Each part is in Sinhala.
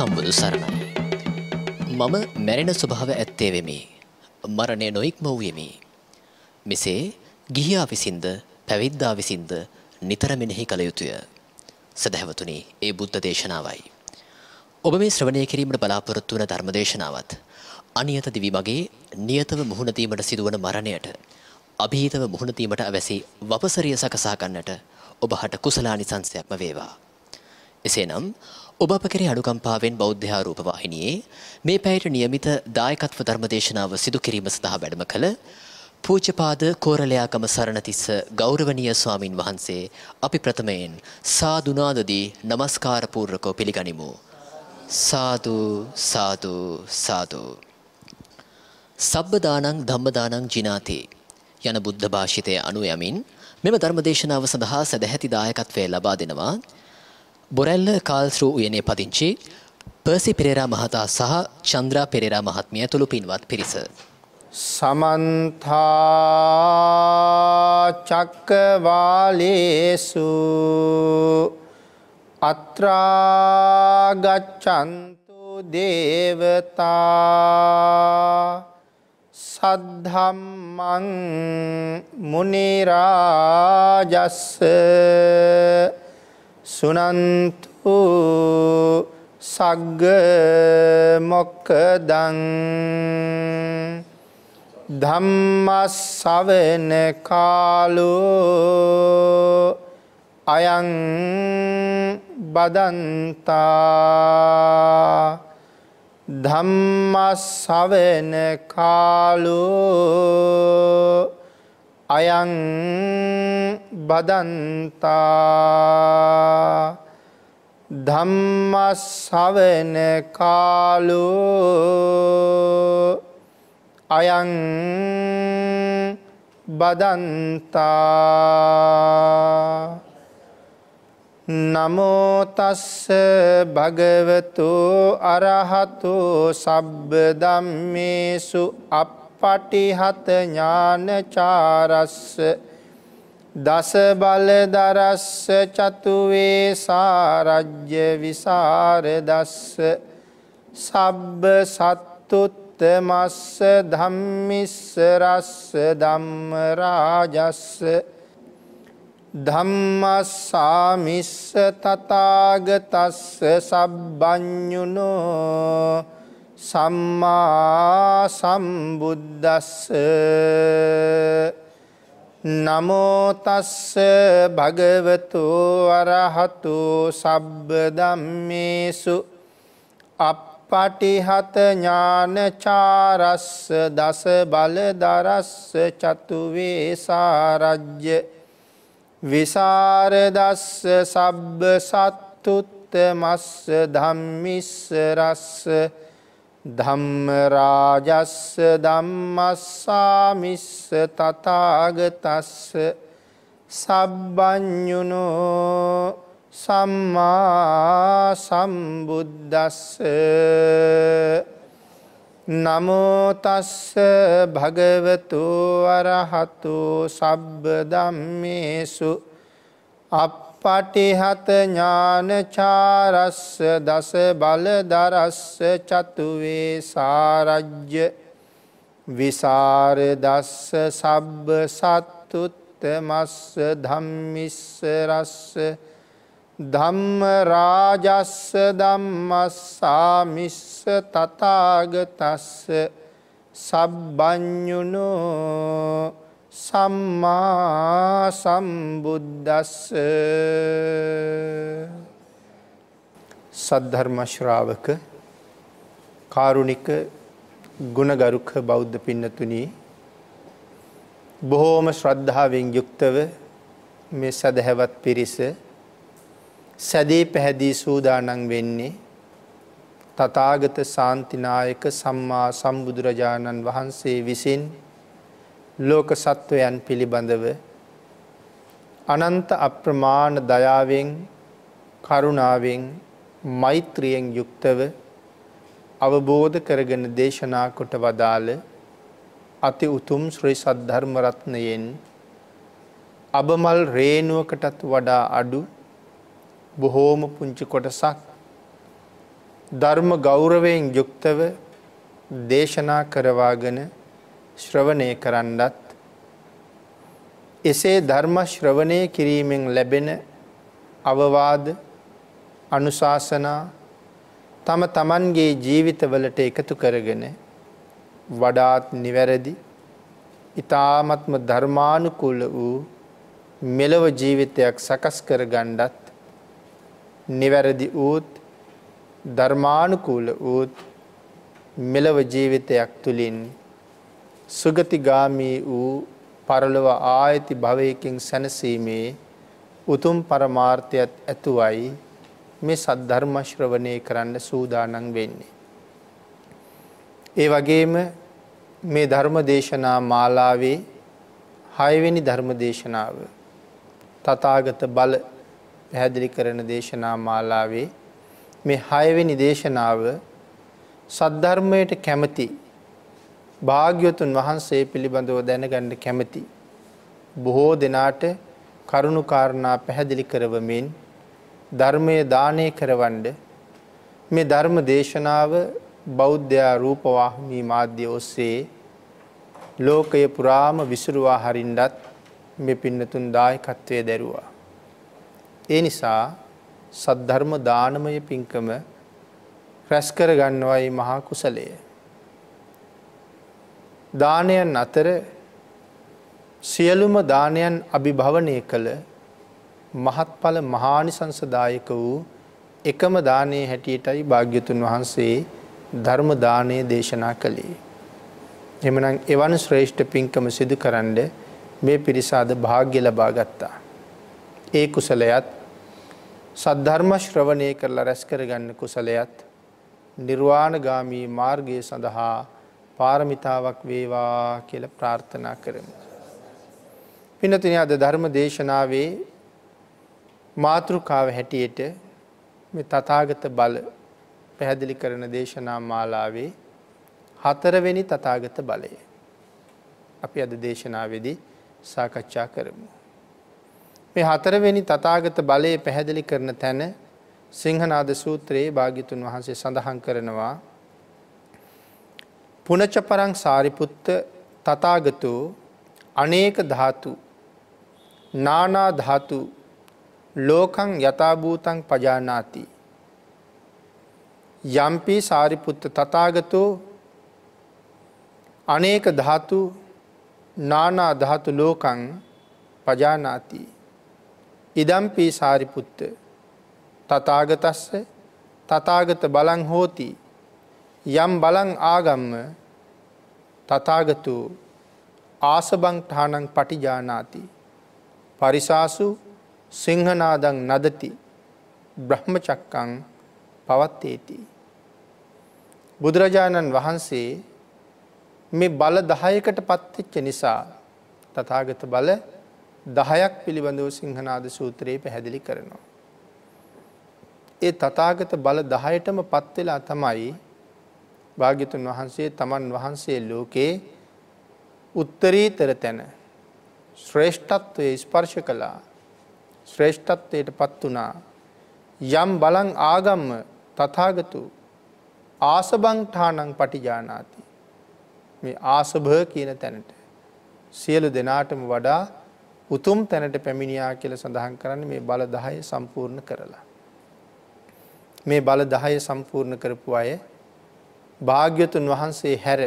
සම්මා සම්බුදු සරණයි. මම මැරෙන ස්වභාව ඇත්තේ වෙමි. මරණය නොයික්ම වූයෙමි. මෙසේ ගිහියා විසින්ද පැවිද්දා විසින්ද නිතර මෙනෙහි කළ යුතුය. සදහැවතුනි ඒ බුද්ධ දේශනාවයි. ඔබ මේ ශ්‍රවණය කිරීමට බලාපොරොත්තු වන ධර්ම දේශනාවත් අනියත දිවි මගේ නියතව මුහුණ දීමට සිදුවන මරණයට අභීතව මුහුණ දීමට අවැසි වපසරිය සකසා ගන්නට ඔබ හට කුසලානිසංසයක්ම වේවා. එසේනම් ඔබ අප කෙරේ අනුකම්පාවෙන් බෞද්ධ ආරූප වාහිනියේ මේ පැයට નિયમિત දායකත්ව ධර්මදේශනාව සිදු කිරීම සඳහා වැඩම කළ පූජ්‍යපාද කෝරළයාගම සරණතිස්ස ගෞරවනීය ස්වාමින් වහන්සේ අපි ප්‍රථමයෙන් සාදු නාදදී নমස්කාර පූර්වකව පිළිගනිමු. සාදු සාදු සාදු. සබ්බදානං ධම්මදානං ජිනාති යන බුද්ධ භාෂිතය අනුයමින් මෙම ධර්මදේශනාව සඳහා සදැහැති දායකත්වය ලබා දෙනවා. බොරැල්ල කාල්ස්රූ උයනේ පදිංචි පර්සි පෙරේරා මහතා සහ චන්ද්‍රා පෙරේරා මහත්මිය ඇතුළු පින්වත් පිරිස. සමන්තා චක්කවාලේසු අත්‍රාගච්චන්තු දේවතා සද්ධම්මං මුනිරාජස්ස සුනන්තු සග්ග මොක්කදං ධම්මස්සවෙන කාලෝ අයං බදන්තා ධම්මස්සවෙන කාලෝ අයං බදන්තා. ධම්මස්සවෙන කාලෝ අයං බදන්තා. නමෝතස්ස භගවතු අරහතු සබ්බ ධම්මේසු අප්පටිහත ඥානචාරස්ස දස බලදරස්ස චතුවේ සාරජ්‍ය විසරදස්ස සබ්බ සත්තුත් උත්තමස්ස ධම්මිස්ස රස්ස ධම්ම රාජස්ස. ධම්මස්සාමිස්ස තථාගතස්ස සබ්බඤුනෝ. සම්මා සම්බුද්දස්ස. නමෝ තස්ස භගවතු අරහතු සබ්බ ධම්මේසු. අප පටිහත ඥානචාරස්ස දස බලදරස්ස චතුවේ සාරජ්‍ය විසරදස්ස සබ්බ සත්තුත්තමස්ස ධම්මිස්ස රස්ස. ධම්මරාජස්ස ධම්මස්සාමිස්ස තථාගතස්ස සබ්බඤුනෝ සම්මා සම්බුද්දස්ස. නමෝතස්ස භගවතු අරහතු සබ්බ ධම්මේසු. අප්පටිහත ඥානචාරස්ස දස බලදරස්ස චතුවේ සාරජ්‍ය. විසරදස්ස සබ්බ සත්තුත්තමස්ස ධම්මිස්ස රස්ස. ධම්ම රාජස්ස ධම්මස්සාමිස්ස තථාගතස්ස. සබ්බඤුනෝ සම්මා සම්බුද්දස්ස. සද්ධර්ම ශ්‍රාවක කාරුණික ගුණගරුක බෞද්ධ පින්නතුනි බොහෝම ශ්‍රද්ධාවෙන් යුක්තව මේ සදහැවත් පිරිස සැදේ පැහැදී සූදානන් වෙන්නේ තථාගත ශාන්තිනායක සම්මා සම්බුදුරජාණන් වහන්සේ විසින් ලෝක සත්වයන් පිළිබඳව අනන්ත අප්‍රමාණ දයාවෙන් කරුණාවෙන් මෛත්‍රියෙන් යුක්තව අවබෝධ කරගෙන දේශනා කොට වදාළ අති උතුම් ශ්‍රී සද්ධර්ම රත්නයෙන් අබමල් රේණුවකටත් වඩා අඩු බොහෝම පුංචි කොටසක් ධර්ම ගෞරවයෙන් යුක්තව දේශනා කරවාගෙන ශ්‍රවණය කරන්නත් එසේ ධර්ම ශ්‍රවණය කිරීමෙන් ලැබෙන අවවාද අනුශාසනා තම තමන්ගේ ජීවිතවලට එකතු කරගෙන වඩාත් නිවැරදි ඉතාමත්ම ධර්මානුකූල වූ මෙලව ජීවිතයක් සකස් කර ගණ්ඩත් නිවැරදි වූත් ධර්මානුකූල වූත් මෙලව ජීවිතයක් තුළින් සුගතිගාමී වූ පරලොව ආයති භවයකින් සැනසීමේ උතුම් පරමාර්ථයත් ඇතුවයි මේ සද්ධර්මශ්‍රවනය කරන්න සූදානන් වෙන්නේ. ඒ වගේම මේ ධර්ම දේශනා මාලාවේ හයවෙනි ධර්ම දේශනාව තතාගත බල පැහැදිලි කරන දේශනා මාලාවේ මේ හයවෙනි දේශනාව සද්ධර්මයට කැමති භාග්‍යවතුන් වහන්සේ පිළිබඳව දැනගන්න කැමති බොහෝ දෙනාට කරුණුකාරණා පැහැදිලි කරවමින් ධර්මය දානය කරවන්ඩ මේ ධර්ම දේශනාව බෞද්ධයා රූපවාහමී මාධ්‍ය ඔස්සේ ලෝකය පුරාම විසුරුවා හරින්ඩත් මෙ පින්නතුන් දායකත්වය දැරුවා. ඒ නිසා සද්ධර්ම දානමය පින්කම රැස්කර ගන්නවයි මහා කුසලය. දානයන් අතර සියලුම දානයන් අභිභවනය කළ මහත්ඵල මහානිසංසදායක වූ එකම දානයේ හැටියටයි භාග්‍යතුන් වහන්සේ ධර්ම දානය දේශනා කළේ. එමනම් එවන් ශ්‍රේෂ්ඨ පින්කම සිදු කරන්න මේ පිරිසාද භාග්‍ය ලබා ගත්තා. ඒ කුසලයත් සද්ධර්ම ශ්‍රවණය කරලා රැස් කරගන්න කුසලයත් නිර්වාණගාමී මාර්ගය සඳහා පාරමිතාවක් වේවා කියලා ප්‍රාර්ථනා කරමු. පිනතුනි අද ධර්ම දේශනාවේ මාතෘකාව හැටියට මේ තථාගත බල පැහැදිලි කරන දේශනා මාලාවේ හතරවෙනි තථාගත බලය. අපි අද දේශනාවේදී සාකච්ඡා කරමු. මේ හතරවෙනි තථාගත බලය පැහැදිලි කරන තැන සිංහනාද සූත්‍රයේ භාග්‍යතුන් වහන්සේ සඳහන් කරනවා පුනචපරං සාරිපුත්ත තථාගතෝ අනේක ධාතු නානා ධාතු ලෝකං යථාභූතං පජානාති. යම්පි සාරිපුත්ත තථාගතෝ අනේක ධාතු නානා ධාතු ලෝකං පජානාති. ඉදම්පි සාරිපුත්ත තථාගතස්ස තථාගත බලං හෝති. යම් බලං ආගම්ම තථාගතු ආසබං ඨානං පටිජානාති පරිසාසු සිංහනාදං නදති බ්‍රහ්මචක්කං පවත්තේති. බුදුරජාණන් වහන්සේ මේ බල දහයකට පත්තිච්ච නිසා තථාගත බල දහයක් පිළිබඳව සිංහනාද සූත්‍රයේ පැහැදිලි කරනවා. ඒ තථාගත බල දහයටම පත්වෙලා තමයි භාග්‍යතුන් වහන්සේ තමන් වහන්සේ ලෝකේ උත්තරීතර තැන ශ්‍රේෂ්ඨත්වය ස්පර්ශ කළා. ශ්‍රේෂ්ඨත්වයට පත් වනා යම් බලං ආගම්ම තථාගතු ආසබංඨානං පටිජානාති. මේ ආසභ කියන තැනට සියලු දෙනාටම වඩා උතුම් තැනට පැමිණියා කියල සඳහන් කරන්න මේ බල දහය සම්පූර්ණ කරලා. මේ බල දහය සම්පූර්ණ කරපු අය භාග්‍යතුන් වහන්සේ හැර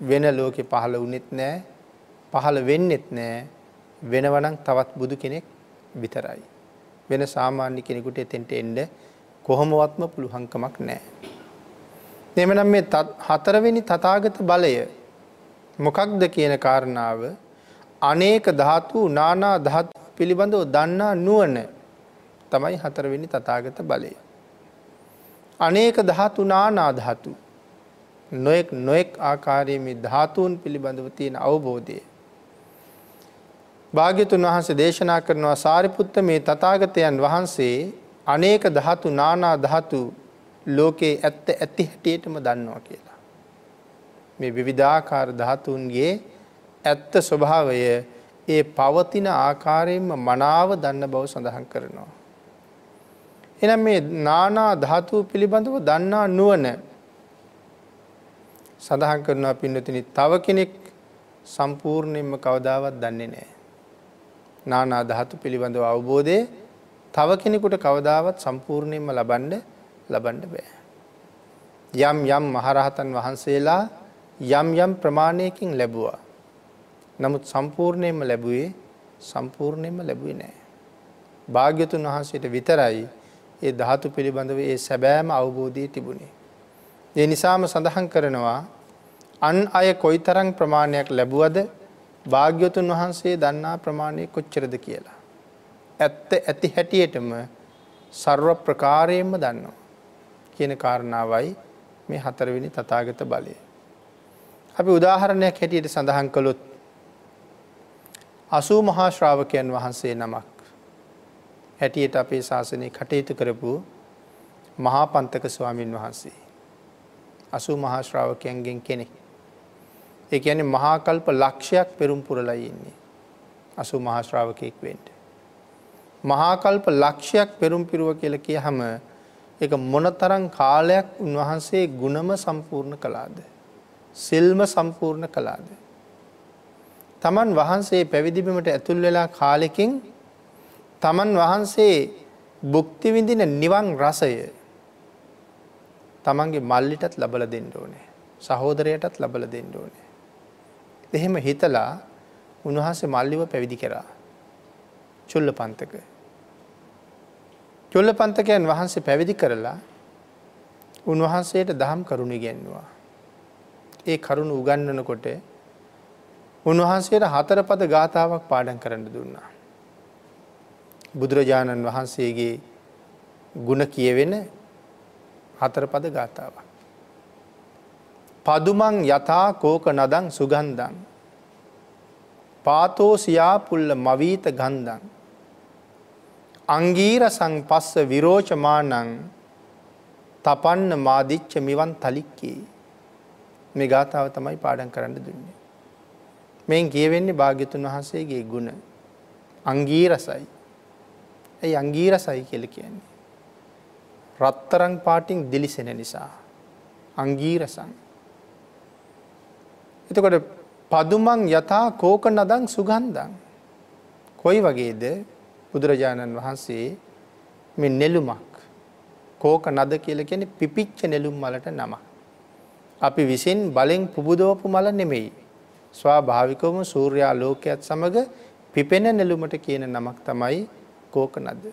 වෙන ලෝකෙ පහළ වනෙත් නෑ පහළ වෙන්නෙත් නෑ වෙනවනං තවත් බුදු කෙනෙක් විතරයි. වෙන සාමාන්‍ය කෙනෙකුට එතෙන්ට එන්ඩ කොහොමවත්ම පුළුහංකමක් නෑ. එමනම් මේ හතරවෙනි තතාගත බලය මොකක්ද කියන කාරණාව අනේක ධාතු නානා ධාතු පිළිබඳව දන්නා නුවන තමයි හතරවෙනි තතාගත බලය. අනේක ධාතු නානාධාතු නොයෙක් නොයෙක් ආකාරයේ මේ ධාතුූන් පිළිබඳව තියෙන අවබෝධය. භාග්‍යතුන් වහන්සේ දේශනා කරනවා සාරිපුත්ත මේ තතාගතයන් වහන්සේ අනේක ධාතු නානා ධාතු ලෝකයේ ඇත්ත ඇති හැටියටම දන්නවා කියලා. මේ විවිධාකාර ධාතුන්ගේ ඇත්ත ස්වභාවය ඒ පවතින ආකාරයෙන්ම මනාව දන්න බව සඳහන් කරනවා. එනම් මේ නානා ධාතුව පිළිබඳව දන්නා නුවන සඳහන් කරනවා පින්නතිනි තව කෙනෙක් සම්පූර්ණයෙන්ම කවදාවත් දන්නේ නෑ. නානා ධාතු පිළිබඳව අවබෝධය තව කෙනෙකුට කවදාවත් සම්පූර්ණයෙන්ම ලබන්ඩ ලබන්ඩ බෑ. යම් යම් මහරහතන් වහන්සේලා යම් යම් ප්‍රමාණයකින් ලැබුවා. නමුත් සම්පූර්ණයෙන්ම ලැබුවේ සම්පූර්ණයෙන්ම ලැබුවේ නෑ. භාග්‍යතුන් වහන්සේට විතරයි ඒ ධාතු පිළිබඳව ඒ සැබෑම අවබෝධය තිබුණේ. ඒ නිසාම සඳහන් කරනවා අන් අය කොයි තරං ප්‍රමාණයක් ලැබුවද භාග්‍යතුන් වහන්සේ දන්නා ප්‍රමාණය කොච්චරද කියලා. ඇත්ත ඇති හැටියටම සර්ව ප්‍රකාරයෙන්ම දන්නවා. කියන කාරණාවයි මේ හතරවෙනි තතාගත බලය. අපි උදාහරණයක් හැටියට සඳහන් කළොත් අසූ මහා ශ්‍රාවකයන් වහන්සේ නමක් හැටියට අපේ ශාසනය කටයුතු කරපු මහා පන්තක ස්වාමීන් වහන්සේ. අසු මහාශ්‍රාවකයන්ගෙන් කෙනෙක්. ඒ ඇන මහාකල්ප ලක්ෂයක් පෙරුම් පුරලයි ඉන්නේ. අසු මහාශ්‍රාවකයෙක් වෙන්ට. මහාකල්ප ලක්ෂයක් පෙරුම් පිරුව කියල කිය හම එක මොනතරං කාලයක් උන්වහන්සේ ගුණම සම්පූර්ණ කලාද. සිල්ම සම්පූර්ණ කලාද. තමන් වහන්සේ පැවිදිබීමට ඇතුල් වෙලා කාලෙකින් තමන් වහන්සේ බුක්තිවිඳින නිවන් රසය තමන්ගේ මල්ලිටත් ලබල දෙන්න ඕනේ. සහෝදරයටත් ලබල දෙන්න ඕනේ. එහෙම හිතලා උන්වහන්සේ මල්ලිව පැවිදි කරා. චුල්ල පන්තක. චුල්ල පන්තකයන් වහන්සේ පැවිදි කරලා උන්වහන්සේට දහම් කරුණු ගැන්නවා. ඒ කරුණු උගන්නනකොට උන්වහන්සේට හතර පද ගාථාවක් පාඩන් කරන්න දුන්නා. බුදුරජාණන් වහන්සේගේ ගුණ කියවෙන හතරපද ගාථාවක්. පදුමං යථා කෝක නදං සුගන්දන්. පාතෝසියාපුල්ල මවීත ගන්දන්. අංගීරසං පස්ස විරෝචමානං තපන්න මාදිච්ච මිවන් තලික්කේ මේ ගාථාව තමයි පාඩන් කරන්න දුන්නේ. මෙන් කියවෙන්නේ භාග්‍යතුන් වහන්සේගේ ගුණ අංගීරසයි. ඇයි අංගීරසයි කියල කියන්නේ. රත්තරං පාටිං දිලිසෙන නිසා. අංගීරසං. එතකොට පදුමං යථා කෝක නදං සුගන්දන්. කොයි වගේද බුදුරජාණන් වහන්සේ මෙ නෙළුමක් කෝක නද කියල කෙනෙ පිපිච්ච නෙළුම් මලට නම. අපි විසින් බලෙන් පුබුදෝපු මල නෙමෙයි. ස්වා භාවිකවම සූර්යා ලෝකයත් සමඟ පිපෙන නෙළුමට කියන නමක් තමයි කෝක නද.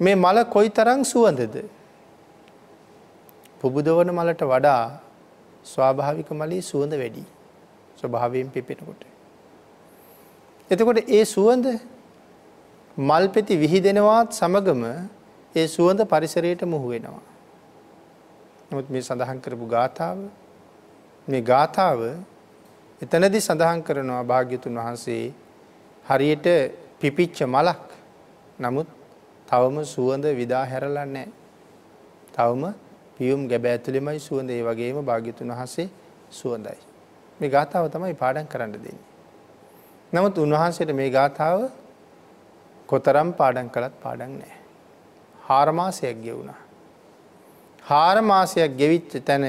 මේ මල කොයි තරං සුවඳද. පුබුදවන මලට වඩා ස්වාභාවික මලී සුවඳ වැඩි ස්වභාවයෙන් පිපෙනකොට. එතකොට ඒ සුවඳ මල් පෙති විහිදෙනවාත් සමගම ඒ සුවඳ පරිසරයට මුහු වෙනවා. නමුත් මේ සඳහන් කරපු ගාථාව මේ ගාථාව එතනදි සඳහන් කරනවා භාග්‍යතුන් වහන්සේ හරියට පිපිච්ච මලක් නමුත් තවම සුවඳ විදා හැරලන්නේ නෑ. තවම පියුම් ගැබ ඇතුළෙමයි සුවඳ ඒ වගේම භාග්‍යතුන් වහන්සේ සුවඳයි. මේ ගාථාව තමයි පාඩන් කරන්න දෙන්නේ. නමුත් උන්වහන්සේට මේ ගාථාව කොතරම් පාඩන් කළත් පාඩන් නෑ. හාරමාසයක් ගෙවුණා. හාරමාසයක් ගෙවිච්ච තැන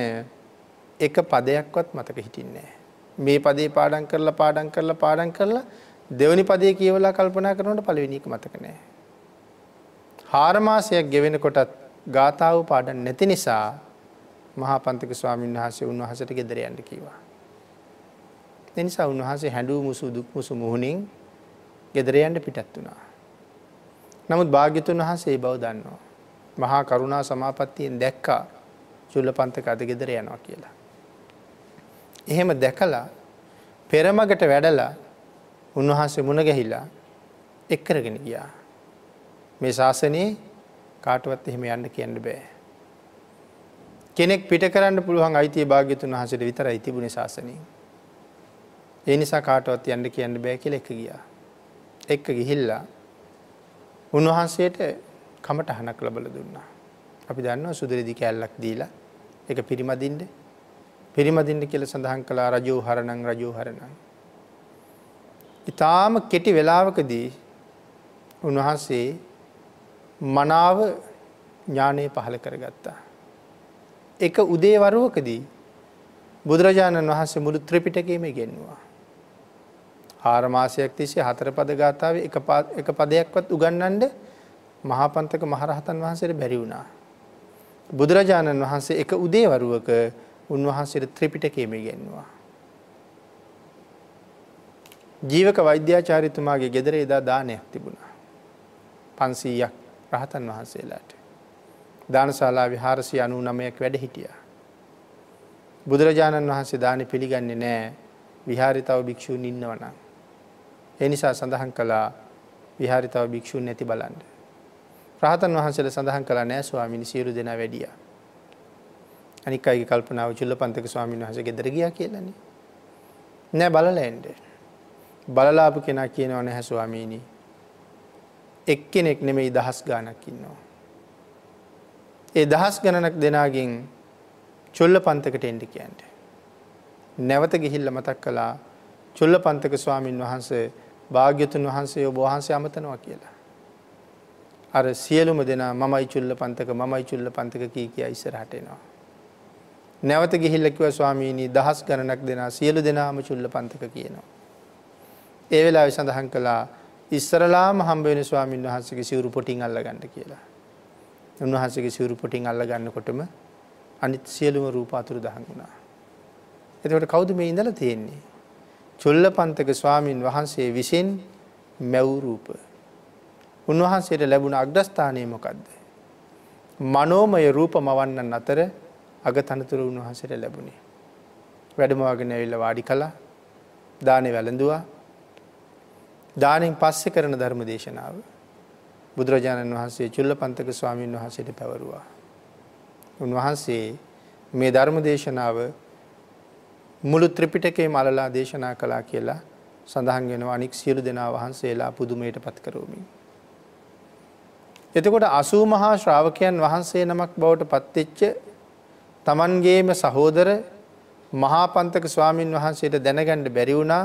එක පදයක්වත් මතක හිටින්නේ. මේ පදේ පාඩන් කරලා පාඩන් කරලා පාඩන් කරලා දෙවනි පදය කියවලා කල්පනා කරනට පලවෙනික මතක නෑ. හාරමාසයක් ගෙවෙන කොටත් ගාථාව පාඩන් නැති නිසා මහා පන්තික ස්වාමීන් වහන්සේ උන්වහසට ගෙදරයන්ට කිවා. එනිසා උන්වහන්සේ හැඩූ මුසු දුක් මුසු මුහුණින් ගෙදරයන්ට පිටත් වුණා. නමුත් භාග්‍යතුන් වහන්සේ බව දන්නවා. මහා කරුණා සමාපත්තියෙන් දැක්කා චුල්ල පන්තක අද ගෙදර යනවා කියලා. එහෙම දැකලා පෙරමගට වැඩලා උන්වහන්සේ මුණ ගැහිලා එක්කරගෙන ගියා. මේ ශාසනයේ කාටවත් එහෙම යන්න කියන්න බෑ. කෙනෙක් පිට කරන්න පුළුවන් අයිතිය භාග්‍යතුන් වහසට විතර ඉතිබුණ ශාසනී. ඒ නිසා කාටවත් යන්න කියන්න බෑ කියල එක ගියා. එක්ක ගිහිල්ලා උන්වහන්සේට කමට හනක් ලබල දුන්නා. අපි දන්නවා සුදරදි කැල්ලක් දීලා එක පිරිමදින්ට පිරිමදින්ට කියල සඳහන් කලා රජෝ හරණං රජෝ හරණං. ඉතාම කෙටි වෙලාවකදී උන්වහන්සේ මනාව ඥානය පහළ කරගත්තා. එක උදේ වරුවකදී බුදුරජාණන් වහන්සේ මුළු ත්‍රිපිටකේම ගෙන්වා. ආරමාසයක් තිසේ හතර පද ගාථාව එක පදයක්වත් උගන්නන්ඩ මහාපන්තක මහරහතන් වහන්සේට බැරි වුණා. බුදුරජාණන් වහන්සේ එක උදේවරුවක උන්වහන්සේට ත්‍රිපිටකේම ගෙන්වා. ජීවක වෛද්‍යාචාරිතුමාගේ ගෙදර එදා දානයක් තිබුණා. පන්සීයක් රහතන් වහන්සේලාට. දානශාලා විහාරසි අනු නමයක් වැඩ හිටිය. බුදුරජාණන් වහන්සේ දාන පිළිගන්නේ නෑ විහාරිතාව භික්‍ෂූන් ඉන්නවනම්. එනිසා සඳහන් කළා විහාරිතාව භික්‍ෂූන් නැති බලන්ඩ. රහතන් වහන්සේල සඳහන් කළ නෑ ස්වාමිනි සියලු දෙෙන වැඩිය. අනික් අයි කල්පනාව චුල්ල පන්තක ස්වාමීන් වහස ගෙදර ගිය කියලන. නෑ බලලඇන්ඩ. බලලාපු කෙනා කියනව නැහැ ස්වාමීණී. එක්කෙනෙක් නෙමෙයි දහස් ගානක් ඉන්නවා. ඒ දහස් ගණනක් දෙනාගෙන් චොල්ල පන්තකට එන්ඩ කියන්ට. නැවත ගිහිල්ල මතක් කළා චොල්ල පන්තක ස්වාමීන් වහන්සේ භාග්‍යතුන් වහන්සේ ඔබ වහන්සේ අමතනවා කියලා. අර සියලුම දෙනා මමයි චුල්ල පන්තක මමයි චුල්ල පන්තක කී කිය ඉස්සරහටෙනවා. නැවත ගිහිල්ලකිව ස්වාමීණී දහස් ගණනක් දෙනා සියලු දෙනාම චුල්ල පන්තක කියනවා. ඒ වෙලා සඳහන් කළා ඉස්සරලාම හම්බවෙන ස්වාමීන් වහන්සගේ සිවරු පොටින් අල්ල ගන්න කියලා. උන්වහන්සගේ සිවරු පොටින් අල්ල ගන්නකොටම අනිත් සියලුම රූපාතුරු දහන් වුණා. එතකට කෞුද මේ ඉඳල තියෙන්නේ. චුල්ල පන්තක ස්වාමීන් වහන්සේ විසින් මැව්රූප. උන්වහන්සේට ලැබුණ අග්‍රස්ථානය මොකක්ද. මනෝමය රූප මවන්නන් අතර අග තනතුර උන්වහන්සේට ලැබුණේ. වැඩමවාගෙන ඇවිල්ල වාඩි කලා දානය වැළඳවා දානෙන් පස්සෙ කරන ධර්ම දේශනාව බුදුරජාණන් වහන්සේ චුල්ල පන්තක ස්වාමීන් වහන්සේට පැවරුවා. උන්වහන්සේ මේ ධර්ම දේශනාව මුළු ත්‍රිපිටකේ මලලා දේශනා කලා කියලා සඳහන්ගෙන අනික් සියලු දෙනා වහන්සේලා පුදුමයට පත් කරෝමින්. එතකොට අසූ මහා ශ්‍රාවකයන් වහන්සේ නමක් බවට පත්වෙච්ච තමන්ගේම සහෝදර මහාපන්තක ස්වාමීන් වහන්සේට දැනගණ්ඩ බැරිවුණා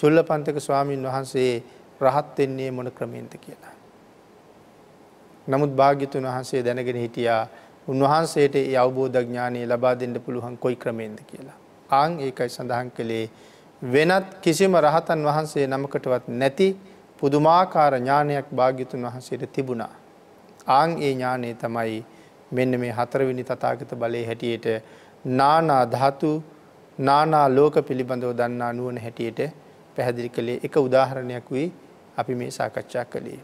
සුල්ල පන්තක ස්වාමීන් වහන්සේ රහත් වෙන්නේ මොන ක්‍රමේන්ත කියලා. නමුත් භාග්‍යතුන් වහන්සේ දැනගෙන හිටියා උන්වහන්සේට ඒ අවබෝධ ඥානය ලබා දෙන්න පුළුවන් කොයි ක්‍රමේන්ද කියලා. ආං ඒකයි සඳහන් කළේ වෙනත් කිසිම රහතන් වහන්සේ නමකටවත් නැති පුදුමාකාර ඥානයක් භාග්‍යතුන් වහන්සේට තිබුණා. ආං ඒ ඥානය තමයි මෙන්න මේ හතරවිනි තතාගත බලය හැටියට නානා ධාතු නානා ලෝක පිළිබඳව දන්නා නුවන හැටියට පැහැදිලි කළේ එක උදාහරණයක් වී අපි මේ සාකච්ඡා කළේ.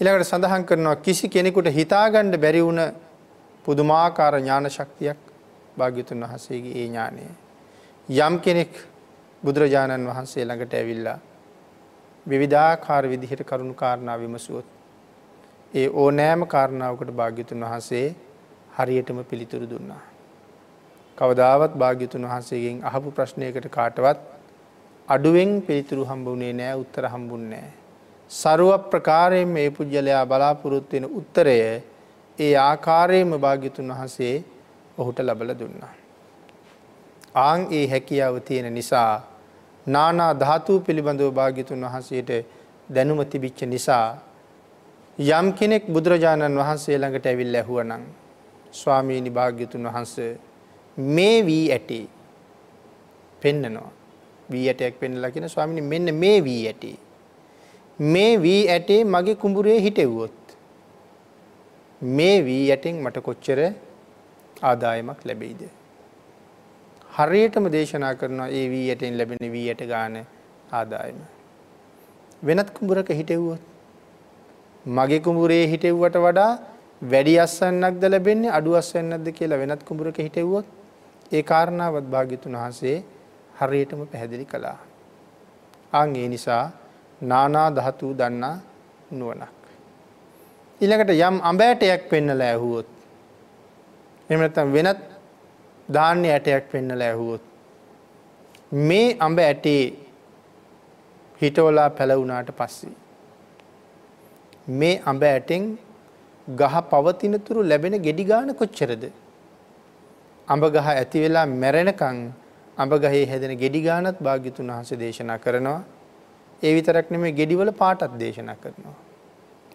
ඉළඟට සඳහන් කරනවා කිසි කෙනෙකුට හිතාගණ්ඩ බැරිවුණ පුදුමාකාර ඥාන ශක්තියක් භාග්‍යතුන් වහසේගේ ඒ ඥානය. යම් කෙනෙක් බුදුරජාණන් වහන්සේ ළඟට ඇවිල්ලා විවිධාකාර විදිහට කරුණු කාරණා විමසුවොත්. ඒ ඕ නෑම කාරණාවකට භාග්‍යතුන් වහන්සේ හරියටම පිළිතුරු දුන්නා. කවදාවත් භාග්‍යතුන් වහන්සේගෙන් අහපු ප්‍රශ්නයකට කාටවත් අඩුවෙන් පිළිතුරු හම්බුනේ නෑ උත්තර හම්බුන්නෑ. සරුව ප්‍රකාරයෙන් මේ පුද්ගලයා බලාපොරොත්වෙන උත්තරය ඒ ආකාරයෙන්ම භාග්‍යතුන් වහන්සේ ඔහුට ලබල දුන්නා. ආං ඒ හැකියාව තියෙන නිසා නානා ධාතුූ පිළිබඳව භාග්‍යතුන් වහන්සේට දැනුම තිබිච්ච නිසා යම් කෙනෙක් බුදුරජාණන් වහන්සේ ළඟට ඇවිල් ඇහුවනං ස්වාමීණි භාග්‍යතුන් වහන්ස මේ වී ඇටේ පෙන්නනවා වී ඇටයක් පෙන්නලා කියෙන ස්වාමිනි මෙන්න මේ වී ඇටේ මේ වී ඇටේ මගේ කුඹුරේ හිටෙව්වොත් මේ වී ඇටෙන් මට කොච්චර ආදායමක් ලැබෙයිද. හරියටම දේශනා කරනවා ඒ වී ඇටෙන් ලැබෙන වී ඇට ගාන ආදායම. වෙනත් කුඹුරක හිටෙව්වොත්. මගේ කුඹුරේ හිටෙව්වට වඩා වැඩි අස්සන්නක්ද ලැබෙන්නේ අඩු අස්වන්නක්ද කියලා වෙනත් කුඹුරක හිටෙව්වොත් ඒ කාරණාවත් භාග්‍යතුන් වහන්සේ හරියටම පැහැදිලි කළා. අං ඒ නිසා නානා ධාතු දන්නා නුවනක්. ඉළඟට යම් අඹෑටයක් පෙන්නල ඇහුවොත් එමනතම් වෙනත් ධාන්‍ය ඇටයක් පෙන්නල ඇහුවොත් මේ අඹ ඇටේ හිටවලා පැලවුනාට පස්සේ. මේ අඹ ඇටෙන් ගහ පවතිනතුරු ලැබෙන ගෙඩිගාන කොච්චරද. අඹ ගහ ඇති වෙලා මැරෙනකං අඹ ගහේ හැදෙන ගෙඩිගානත් භාග්‍යතුන් වහස දේශනා කරනවා ඒ විතරක් නෙමේ ගෙඩිවල පාටත් දේශනා කරනවා.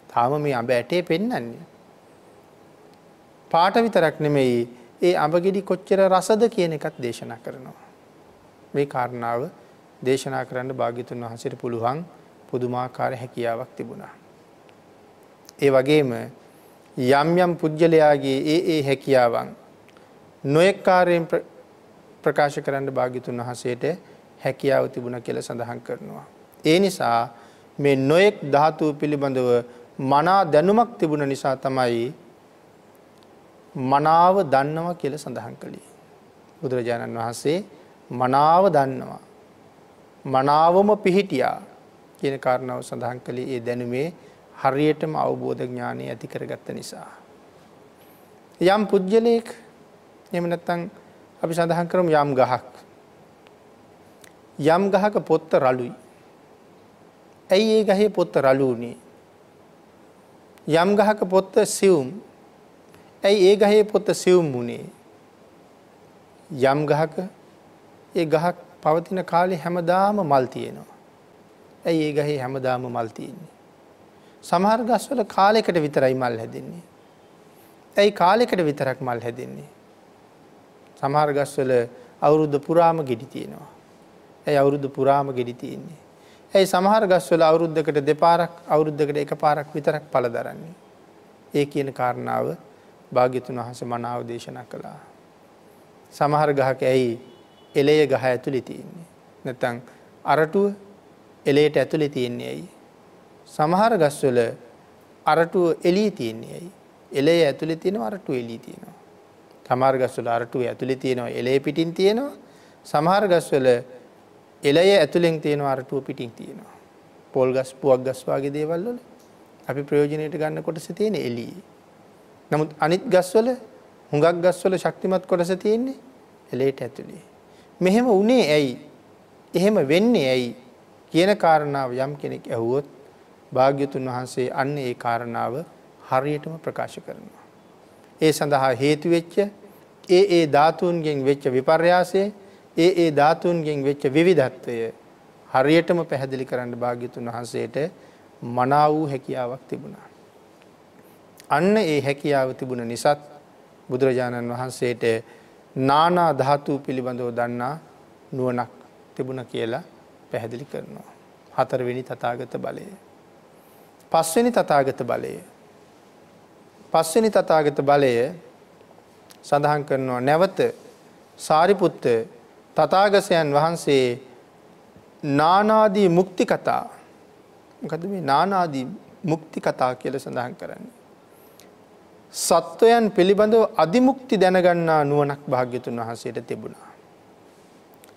තාම මේ අඹ ඇටේ පෙන්නන්නේ. පාට විතරක් නෙමෙයි ඒ අඹගෙඩි කොච්චර රසද කියන එකත් දේශනා කරනවා. මේ කාරණාව දේශනා කරන්න භාග්‍යතුන් වහන්සේට පුළුවන් පුදුමාකාර හැකියාවක් තිබුණා. ඒ වගේම යම් යම් පුද්ගලයාගේ ඒ ඒ හැකියාවන් නොයෙක්කාරයෙන් ප්‍රකාශ කරන්න භාග්‍යතුන් වහන්සේට හැකියාව තිබුණ කියලා සඳහන් කරනවා. ඒ නිසා මේ නොයෙක් ධාතුව පිළිබඳව මනා දැනුමක් තිබුණ නිසා තමයි මනාව දන්නවා කියලා සඳහන් කළේ. බුදුරජාණන් වහන්සේ මනාව දන්නවා. මනාවම පිහිටියා කියන කාරණාව සඳහන් කළේ ඒ දැනුමේ හරියටම අවබෝධ ඥානය ඇති කරගත්ත නිසා. යම් පුද්ගලයෙක් එහෙම නැත්නම් අපි සඳහන් කරමු යම් ගහක්. යම් ගහක පොත්ත රළුයි. ඇයි ඒ ගහේ පොත්ත රළු වුණේ? යම් ගහක පොත්ත සිවුම්. ඇයි ඒ ගහේ පොත්ත සිවුම් වුණේ? යම් ගහක ඒ ගහක් පවතින කාලේ හැමදාම මල් තියෙනවා. ඇයි ඒ ගහේ හැමදාම මල් තියෙන්නේ? සමහර ගස්වල කාලයකට විතරයි මල් හැදෙන්නේ. ඇයි කාලෙකට විතරක් මල් හැදෙන්නේ. සමහර ගස්වල අවුරුද්ධ පුරාම ගෙඩි තියෙනවා. ඇයි අවුරුද්ධ පුරාම ගෙඩි තියෙන්නේ. ඇයි සමහර ගස්වල අවුරුද්ධකට දෙපාරක් අවුරුද්ධකට එක පාරක් විතරක් පල දරන්නේ. ඒ කියන කාරණාව භාග්‍යතුන් වහස මනාව දේශනා කළා. සමහර ගහක ඇයි එලය ගහ ඇතුළි තියෙන්නේ. නැතං අරටුව එලයට ඇතුළි තියෙන්නේ ඇයි. සමහර ගස්වල අරටුව එලී තියන්නේ ඇයි. එලේ ඇතුළි තියෙන අරටු එලී තියෙනවා. සමහර ගස්වල අරටුව ඇතුළි තියෙනවා එලේ පිටින් තියෙනවා. සමහර ගස්වල එලය ඇතුළෙන් තියෙනවා අරටුව පිටින් තියෙනවා. පොල් ගස් පුවක් ගස් වගේ දේවල් වල අපි ප්‍රයෝජනයට ගන්න කොටස තියෙන එළියේ. නමුත් අනිත් ගස්වල හුඟක් ගස්වල ශක්තිමත් කොටස තියෙන්නේ එලේට ඇතුළේ. මෙහෙම උනේ ඇයි? එහෙම වෙන්නේ ඇයි? කියන කාරණාව යම් කෙනෙක් ඇහුවොත් භාග්‍යතුන් වහන්සේ අන්න ඒ කාරණාව හරියටම ප්‍රකාශ කරනවා. ඒ සඳහා හේතු වෙච්ච ඒ ඒ ධාතුන්ගෙන් වෙච්ච විපර්යාසය ඒ ඒ ධාතුන්ගෙන් වෙච්ච විවිධත්වය හරියටම පැහැදිලි කරන්න භාග්‍යතුන් වහන්සේට මනා වූ හැකියාවක් තිබුණා. අන්න ඒ හැකියාව තිබුණ නිසාත් බුදුරජාණන් වහන්සේට නානා ධාතු පිළිබඳව දන්නා නුවණක් තිබුණ කියලා පැහැදිලි කරනවා. හතරවෙනි තථාගත බලය. පස්වෙනි තථාගත බලය. පස්වෙනි තථාගත බලය සඳහන් කරනවා. නැවත සාරිපුත්ත තථාගතයන් වහන්සේ නානාදී මුක්ති කතා. මොකද මේ නානාදී මුක්ති කතා කියලා සඳහන් කරන්නේ? සත්වයන් පිළිබඳව අදිමුක්ති දැනගන්නා නුවණක් භාග්‍යතුන් වහන්සේට තිබුණා.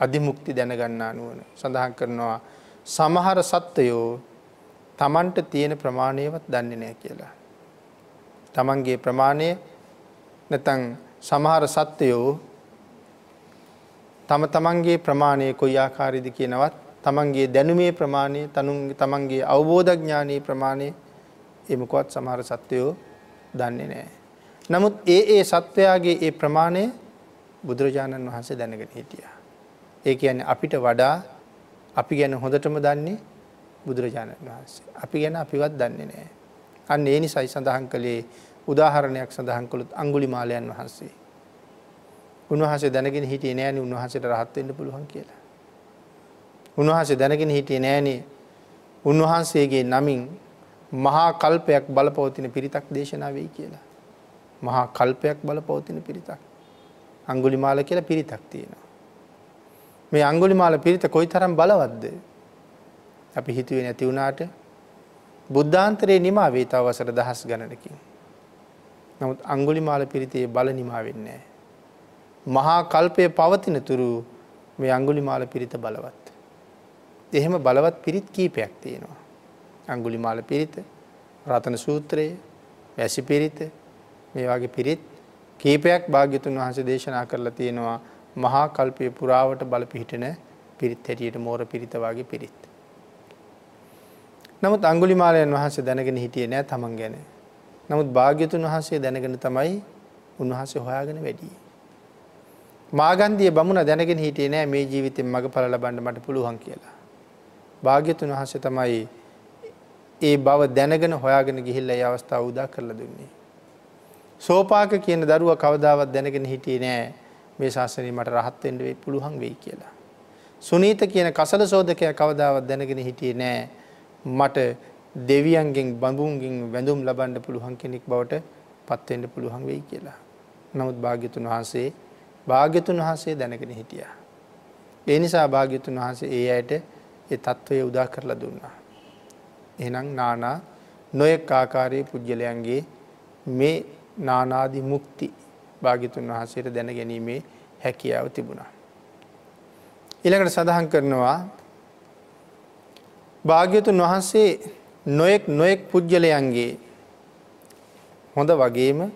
අදිමුක්ති දැනගන්නා නුවණ. සඳහන් කරනවා සමහර සත්වයෝ තමන්ට තියෙන ප්‍රමාණයවත් දන්නේ නැහැ කියලා. තමන්ගේ ප්‍රමාණය නැතන් සමහර සත්වයෝ තම තමන්ගේ ප්‍රමාණය කොයි ආකාරයද කියනවත් තමන්ගේ දැනුමේ ප්‍රමාණය තමන්ගේ අවබෝධඥානී ප්‍රමාණය එමකොත් සමහර සත්වයෝ දන්නේ නෑ. නමුත් ඒ ඒ සත්වයාගේ ඒ ප්‍රමාණය බුදුරජාණන් වහන්සේ දැනගෙන හිටිය. ඒ කියන්නේ අපිට වඩා අපි ගැන හොඳටම දන්නේ බුදුරජාණන් වහන්සේ. අපි ගැන අපිවත් දන්නේ නෑ. අන්න ඒ නිසයි සඳහන් කළේ උදාහරණයක් සඳහන් කළුත් අංගුලි මාලයන් වහන්සේ. උන්වහසේ දැනගෙන හිටියේ නෑන උන්වහසට රහත්වෙන්න පුළුවන් කියලා. උන්වහසේ දැනගෙන හිටියේ නෑනේ උන්වහන්සේගේ නමින් මහා කල්පයක් බලපවතින පිරිතක් දේශනා වෙයි කියලා. මහා කල්පයක් බලපවතින පිරිතක්. අංගුලි මාල කියලා පිරිතක් තියෙනවා. මේ අංගුලි මාල පිරිත කොයි තරම් බලවත්ද. අපි හිතුවේ නැති වුණාට බුද්ධාන්තරයේ නිමා වේතාව වසර දහස් ගණනකින්. නමුත් අංගුලි මාල පිරිතේ බල නිමා වෙන්නේ. මහා කල්පය පවතින තුරු මේ අංගුලි මාල පිරිත බලවත්. එහෙම බලවත් පිරිත් කීපයක් තියෙනවා. අංගුලි මාල පිරිත රතන සූත්‍රයේ වැසි පිරිත මේ වගේ පිරිත් කීපයක් භාග්‍යතුන් වහන්සේ දේශනා කරලා තියෙනවා මහා කල්පය පුරාවට බල පිහිටන පිරිත් හැටියට මෝර පිරිත වගේ පිරිත්. නමුත් අංගුලිමාලයන් වහන්සේ දැනගෙන හිටියේ නෑ තමන් ගැන. නමුත් භාග්‍යතුන් වහන්සේ දැනගෙන තමයි උන්වහන්සේ හොයාගෙන වැඩි. මාගන්දිය බමුණ දැනගෙන හිටියේ නෑ මේ ජීවිතෙන් මඟඵල ලබන්න මට පුළුවන් කියලා. භාග්‍යතුන් වහන්සේ තමයි ඒ බව දැනගෙන හොයාගෙන ගිහිල්ලා ඒ අවස්ථාව උදා කරලා දුන්නේ. සෝපාක කියන දරුවා කවදාවත් දැනගෙන හිටියේ නෑ මේ ශාසනය මට රහත් වෙන්න වෙයි පුළුවන් වෙයි කියලා. සුනීත කියන කසල සෝදකයා කවදාවත් දැනගෙන හිටියේ නෑ මට දෙවියන්ගෙන් බඳුන්ගෙන් වැඳුම් ලබන්න පුළුවන් කෙනෙක් බවට පත්වෙන්න පුළුවන් වෙයි කියලා. නමුත් භාග්‍යතුන් වහන්සේ භාග්‍යතුන් වහන්සේ දැනගෙන හිටියා. ඒ නිසා භාග්‍යතුන් වහන්සේ ඒ අයට ඒ తත්වයේ උදා කරලා දුන්නා. එහෙනම් නානා නොයෙක් ආකාරයේ පුජ්‍යලයන්ගේ මේ නානාදි මුක්ති භාග්‍යතුන් වහන්සේට දැනගැනීමේ හැකියාව තිබුණා. ඊළඟට සඳහන් කරනවා භාග්‍යතුන් වහන්සේ නොයෙක් නොයෙක් පුජ්‍යලයන්ගේ හොඳ වගේම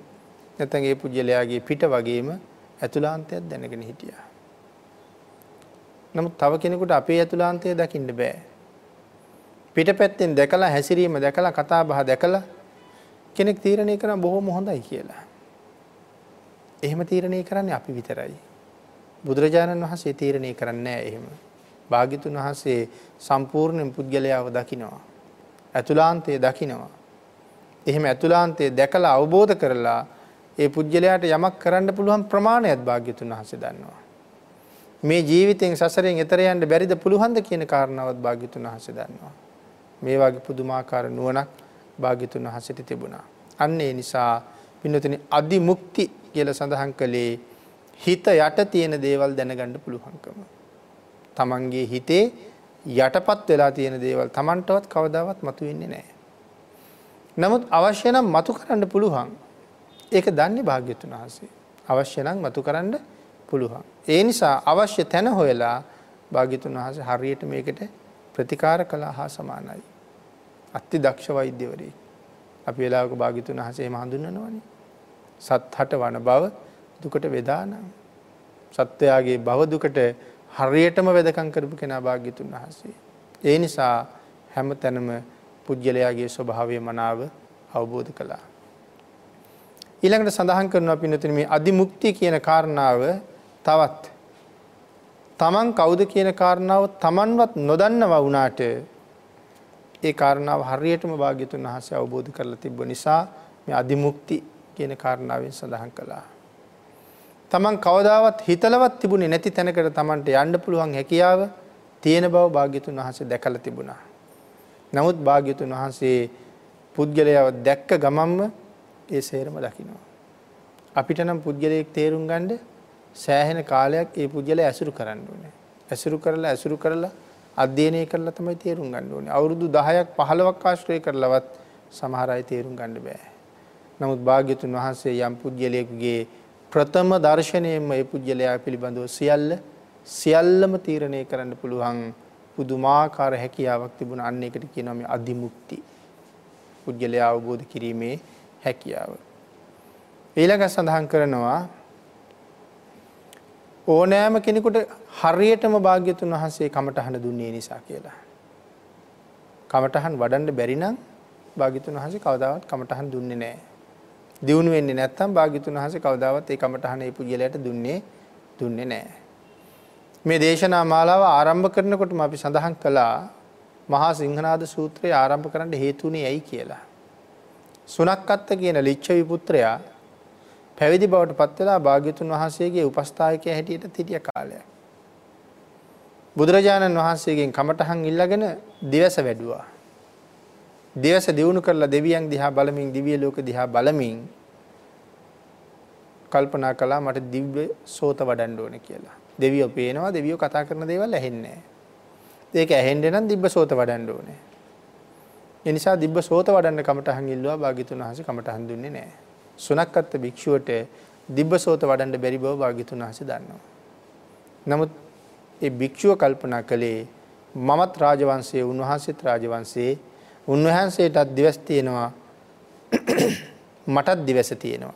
නැත්නම් ඒ පුජ්‍යලයාගේ පිට වගේම ඇතුළාන්තයක් දැනගෙන හිටියා. නමුත් තව කෙනෙකුට අපේ ඇතුළාන්තය දකින්න බෑ. පිටපැත්තෙන් දැකලා හැසිරීම දැකලා කතා බහ දැකලා කෙනෙක් තීරණය කරන බොහොම හොඳයි කියලා. එහෙම තීරණය කරන්නේ අපි විතරයි. බුදුරජාණන් වහන්සේ තීරණය කරන්නේ එහෙම. භාග්‍යතුන් වහන්සේ සම්පූර්ණයෙන් පුද්ගලයාව දකිනවා. ඇතුළාන්තය දකිනවා. එහෙම ඇතුළාන්තය දැකලා අවබෝධ කරලා ඒ පුද්ගලයාට යමක් කරන්න පුළුවන් ප්‍රමාණයක් භාග්‍යතුන් වහන්සේ දන්නවා. මේ ජීවිතෙන් සසරෙන් එතර යන්න බැරිද පුළුවන්ද කියන කාරණාවත් භාග්‍යතුන් වහන්සේ දන්නවා. මේ වගේ පුදුමාකාර නුවණක් භාග්‍යතුන් වහන්සේට තිබුණා. අන්න ඒ නිසා පින්නතුනි අදිමුක්ති කියලා සඳහන් කළේ හිත යට තියෙන දේවල් දැනගන්න පුළුවන්කම. තමන්ගේ හිතේ යටපත් වෙලා තියෙන දේවල් තමන්ටවත් කවදාවත් මතුවෙන්නේ නැහැ. නමුත් අවශ්‍ය නම් මතු කරන්න පුළුවන්. ඒක දන්නේ භාග්‍යතුන් වහන්සේ. අවශ්‍ය නම් මතු කරන්න පුළුවන්. ඒ නිසා අවශ්‍ය තැන හොයලා භාග්‍යතුන් වහන්සේ හරියට මේකට ප්‍රතිකාර කළා හා සමානයි. අති දක්ෂ වෛද්‍යවරයෙක්. අපි වෙලාවක භාග්‍යතුන් වහන්සේ එහෙම හඳුන්වනවනේ. සත් හට වන බව දුකට වේදානම්. සත්වයාගේ භව දුකට හරියටම වෙදකම් කරපු කෙනා භාග්‍යතුන් වහන්සේ. ඒ නිසා හැම තැනම පුජ්‍යලයාගේ ස්වභාවය මනාව අවබෝධ කළා. ඊළඟට සඳහන් කරනවා පින්නතුනි මේ අදිමුක්තිය කියන කාරණාව තවත් තමන් කවුද කියන කාරණාව තමන්වත් නොදන්නවා වුණාට ඒ කාරණාව හරියටම භාග්‍යතුන් වහන්සේ අවබෝධ කරලා තිබ්බ නිසා මේ අදිමුක්ති කියන කාරණාවෙන් සඳහන් කළා. තමන් කවදාවත් හිතලවත් තිබුණේ නැති තැනකට තමන්ට යන්න පුළුවන් හැකියාව තියෙන බව භාග්‍යතුන් වහන්සේ දැකලා තිබුණා. නමුත් භාග්‍යතුන් වහන්සේ පුද්ගලයාව දැක්ක ගමන්ම ඒ සේරම දකිනවා. අපිට නම් පුද්ගලයෙක් තේරුම් ගන්න සෑහෙන කාලයක් ඒ පුද්ගලයා ඇසුරු කරන්න ඕනේ. ඇසුරු කරලා ඇසුරු කරලා අධ්‍යයනය කරලා තමයි තේරුම් ගන්න ඕනේ. අවුරුදු 10ක් 15ක් ආශ්‍රය කරලවත් සමහර අය තේරුම් ගන්න බෑ. නමුත් භාග්‍යතුන් වහන්සේ යම් පුද්ගලයෙකුගේ ප්‍රථම දර්ශනයෙන්ම ඒ පුද්ගලයා පිළිබඳව සියල්ල සියල්ලම තීරණය කරන්න පුළුවන් පුදුමාකාර හැකියාවක් තිබුණ අන්න එකට කියනවා මේ අධිමුක්ති. පුද්ගලයා අවබෝධ කිරීමේ හැකියාව. ඊළඟ සඳහන් කරනවා ඕනෑම කෙනෙකුට හරියටම භාග්‍යතුන් වහන්සේ කමටහන දුන්නේ නිසා කියලා. කමටහන් වඩන්න බැරි නම් භාග්‍යතුන් වහන්සේ කවදාවත් කමටහන් දුන්නේ නැහැ. දියුණු වෙන්නේ නැත්නම් භාග්‍යතුන් වහන්සේ කවදාවත් ඒ කමටහන ඒ පුජ්‍යලයට දුන්නේ දුන්නේ නැහැ. මේ දේශනා මාලාව ආරම්භ කරනකොටම අපි සඳහන් කළා මහා සිංහනාද සූත්‍රය ආරම්භ කරන්න හේතුුනේ ඇයි කියලා. සුනක්කත්ත කියන ලිච්ඡවි පුත්‍රයා පැවිදි බවට පත් වෙලා භාග්‍යතුන් වහන්සේගේ උපස්ථායකයා හැටියට හිටිය කාලයක්. බුදුරජාණන් වහන්සේගෙන් කමටහන් ඉල්ලගෙන දිවස වැඩුවා. දිවස දියුණු කරලා දෙවියන් දිහා බලමින් දිව්‍ය ලෝක දිහා බලමින් කල්පනා කළා මට දිව්‍ය සෝත වඩන්න ඕනේ කියලා. දෙවියෝ පේනවා දෙවියෝ කතා කරන දේවල් ඇහෙන්නේ නැහැ. ඒක ඇහෙන්න නම් දිබ්බ සෝත වඩන්න ඕනේ. ඒ නිසා දිබ්බ සෝත වඩන්න කමටහන් ඉල්ලුවා භාග්‍යතුන් වහන්සේ කමටහන් දුන්නේ නැහැ. සුනක්කත්ත භික්ෂුවට දිබ්බසෝත වඩන්න බැරි බව භාග්‍යතුන් වහන්සේ දන්නවා. නමුත් ඒ භික්ෂුව කල්පනා කළේ මමත් රාජවංශයේ උන්වහන්සේත් රාජවංශයේ උන්වහන්සේටත් දිවස් තියෙනවා මටත් දිවස තියෙනවා.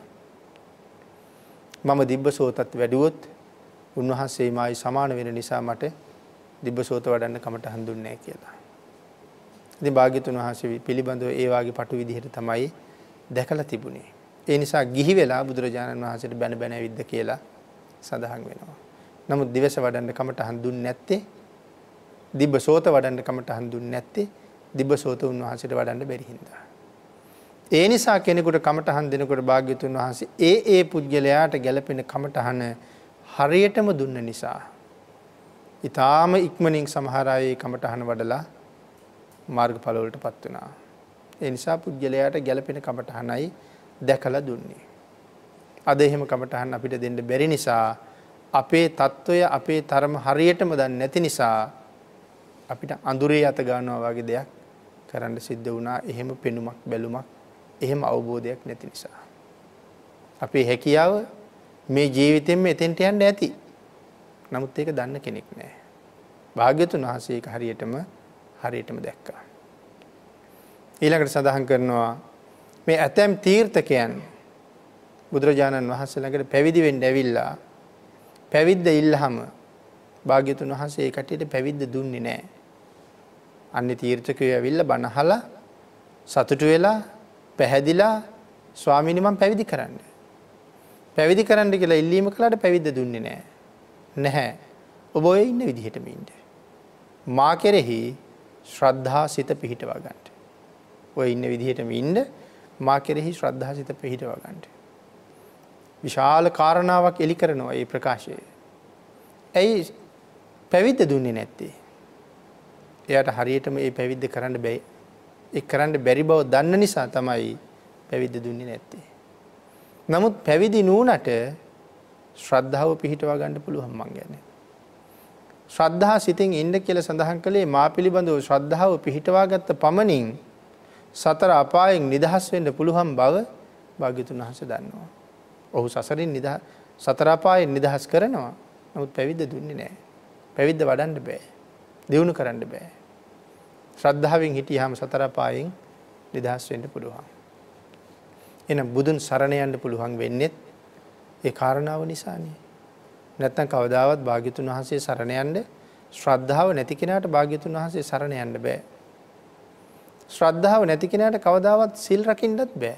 මම දිබ්බසෝතත් වැඩුවොත් උන්වහන්සේ මායි සමාන වෙන නිසා මට දිබ්බසෝත වඩන්න කමටහන් දුන්නේ කියලා. ඉතින් භාග්‍යතුන් වහන්සේ පිළිබඳව ඒ වාගේ පටු විදිහට තමයි දැකලා තිබුණේ. ඒ නිසා ගිහි වෙලා බුදුරජාණන් වහන්සේට බැන බැන ඇවිද්ද කියලා සඳහන් වෙනවා. නමුත් දිවස වඩන්න කමටහන් දුන්නේ නැත්තේ දිබ්බ සෝත වඩන්න කමටහන් දුන්නේ නැත්තේ දිබ්බසෝත උන්වහන්සේට වඩන්න බැරි හින්දා. ඒ නිසා කෙනෙකුට කමටහන් දෙනකොට භාග්‍යතුන් වහන්සේ ඒ ඒ පුද්ගලයාට ගැලපෙන කමටහන හරියටම දුන්න නිසා. ඉතාම ඉක්මනින් සමහරයේ කමටහන වඩලා මාර්ග පලවලට පත් වනා. ඒ නිසා පුද්ගලයාට ගැලපෙන කමටහනයි දැකල දුන්නේ. අද එහෙම කමටහන් අපිට දෙන්න බැරි නිසා අපේ තත්ත්වය අපේ තරම හරියටම දන්න නැති නිසා අපිට අඳුරේ අත ගන්නවා වගේ දෙයක් කරන්න සිද්ධ වුණා එහෙම පෙනුමක් බැලුමක් එහෙම අවබෝධයක් නැති නිසා. අපේ හැකියාව මේ ජීවිතෙන්ම එතෙන්ට යන්න ඇති. නමුත් ඒක දන්න කෙනෙක් නෑ. භාග්‍යතුන් වහන්සේ ඒක හරියටම හරියටම දැක්කා. ඊළඟට සඳහන් කරනවා මේ ඇතැම් තීර්ථකයන් බුදුරජාණන් වහන්සේ ළඟට පැවිදි වෙන්න ඇවිල්ලා පැවිද්ද ඉල්ලහම භාග්‍යතුන් වහන්සේ ඒ කටියට පැවිද්ද දුන්නේ නැහැ. අන්නේ තීර්ථකයෝ ඇවිල්ලා බණ අහලා සතුටු වෙලා පැහැදිලා ස්වාමීනි මම පැවිදි කරන්න. පැවිදි කරන්න කියලා ඉල්ලීම කළාට පැවිද්ද දුන්නේ නැහැ. නැහැ. ඔබ ඔය ඉන්න විදිහටම ඉන්න. මා කෙරෙහි ශ්‍රද්ධා සිත පිහිටවා ගන්නට. ඔය ඉන්න විදිහටම ඉන්න මා කෙරෙහි ශ්‍රද්ධා සිත පිහිටවා ගන්නට. විශාල කාරණාවක් එලි කරනවා ඒ ප්‍රකාශය. ඇයි පැවිද්ද දුන්නේ නැත්තේ. එයට හරියටම ඒ පැවිද්ද කරන්න බැයි එක් කරන්න බැරි බව දන්න නිසා තමයි පැවිද්ද දුන්නේ නැත්තේ. නමුත් පැවිදි නූනට ශ්‍රද්ධාව පිහිටවා ගන්න පුළුවන් මං ගැන. ශ්‍රද්ධහා සිතින් ඉන්න කියල සඳහන් කළේ මා පිළිබඳව ශ්‍රද්ධාව පිහිටවා ගත්ත පමණින් සතර අපායෙන් නිදහස් වෙන්න පුළුවන් බව භාග්‍යතුන් වහස දන්නවා. ඔහු සසරින් නිද සතරාපායෙන් නිදහස් කරනවා නමුත් පැවිද්ද දුන්නේ නෑ. පැවිද්ද වඩන්ඩ බෑ. දියුණු කරන්න බෑ. ශ්‍රද්ධාවෙන් හිටියහම සතරපායෙන් නිදහස් වෙන්න පුළුවන්. එන බුදුන් සරණයන්ට පුළුවන් වෙන්නෙත් ඒ කාරණාව නිසානේ. නැත්තම් කවදාවත් භාග්‍යතුන් වහන්සේ සරණයන්ට ශ්‍රද්ධාව නැති කෙනාට භාග්‍යතුන් වහන්සේ සරණ යන්න බෑ. ශ්‍රද්ධාව නැති කෙනාට කවදාවත් සිල් රකින්නත් බෑ.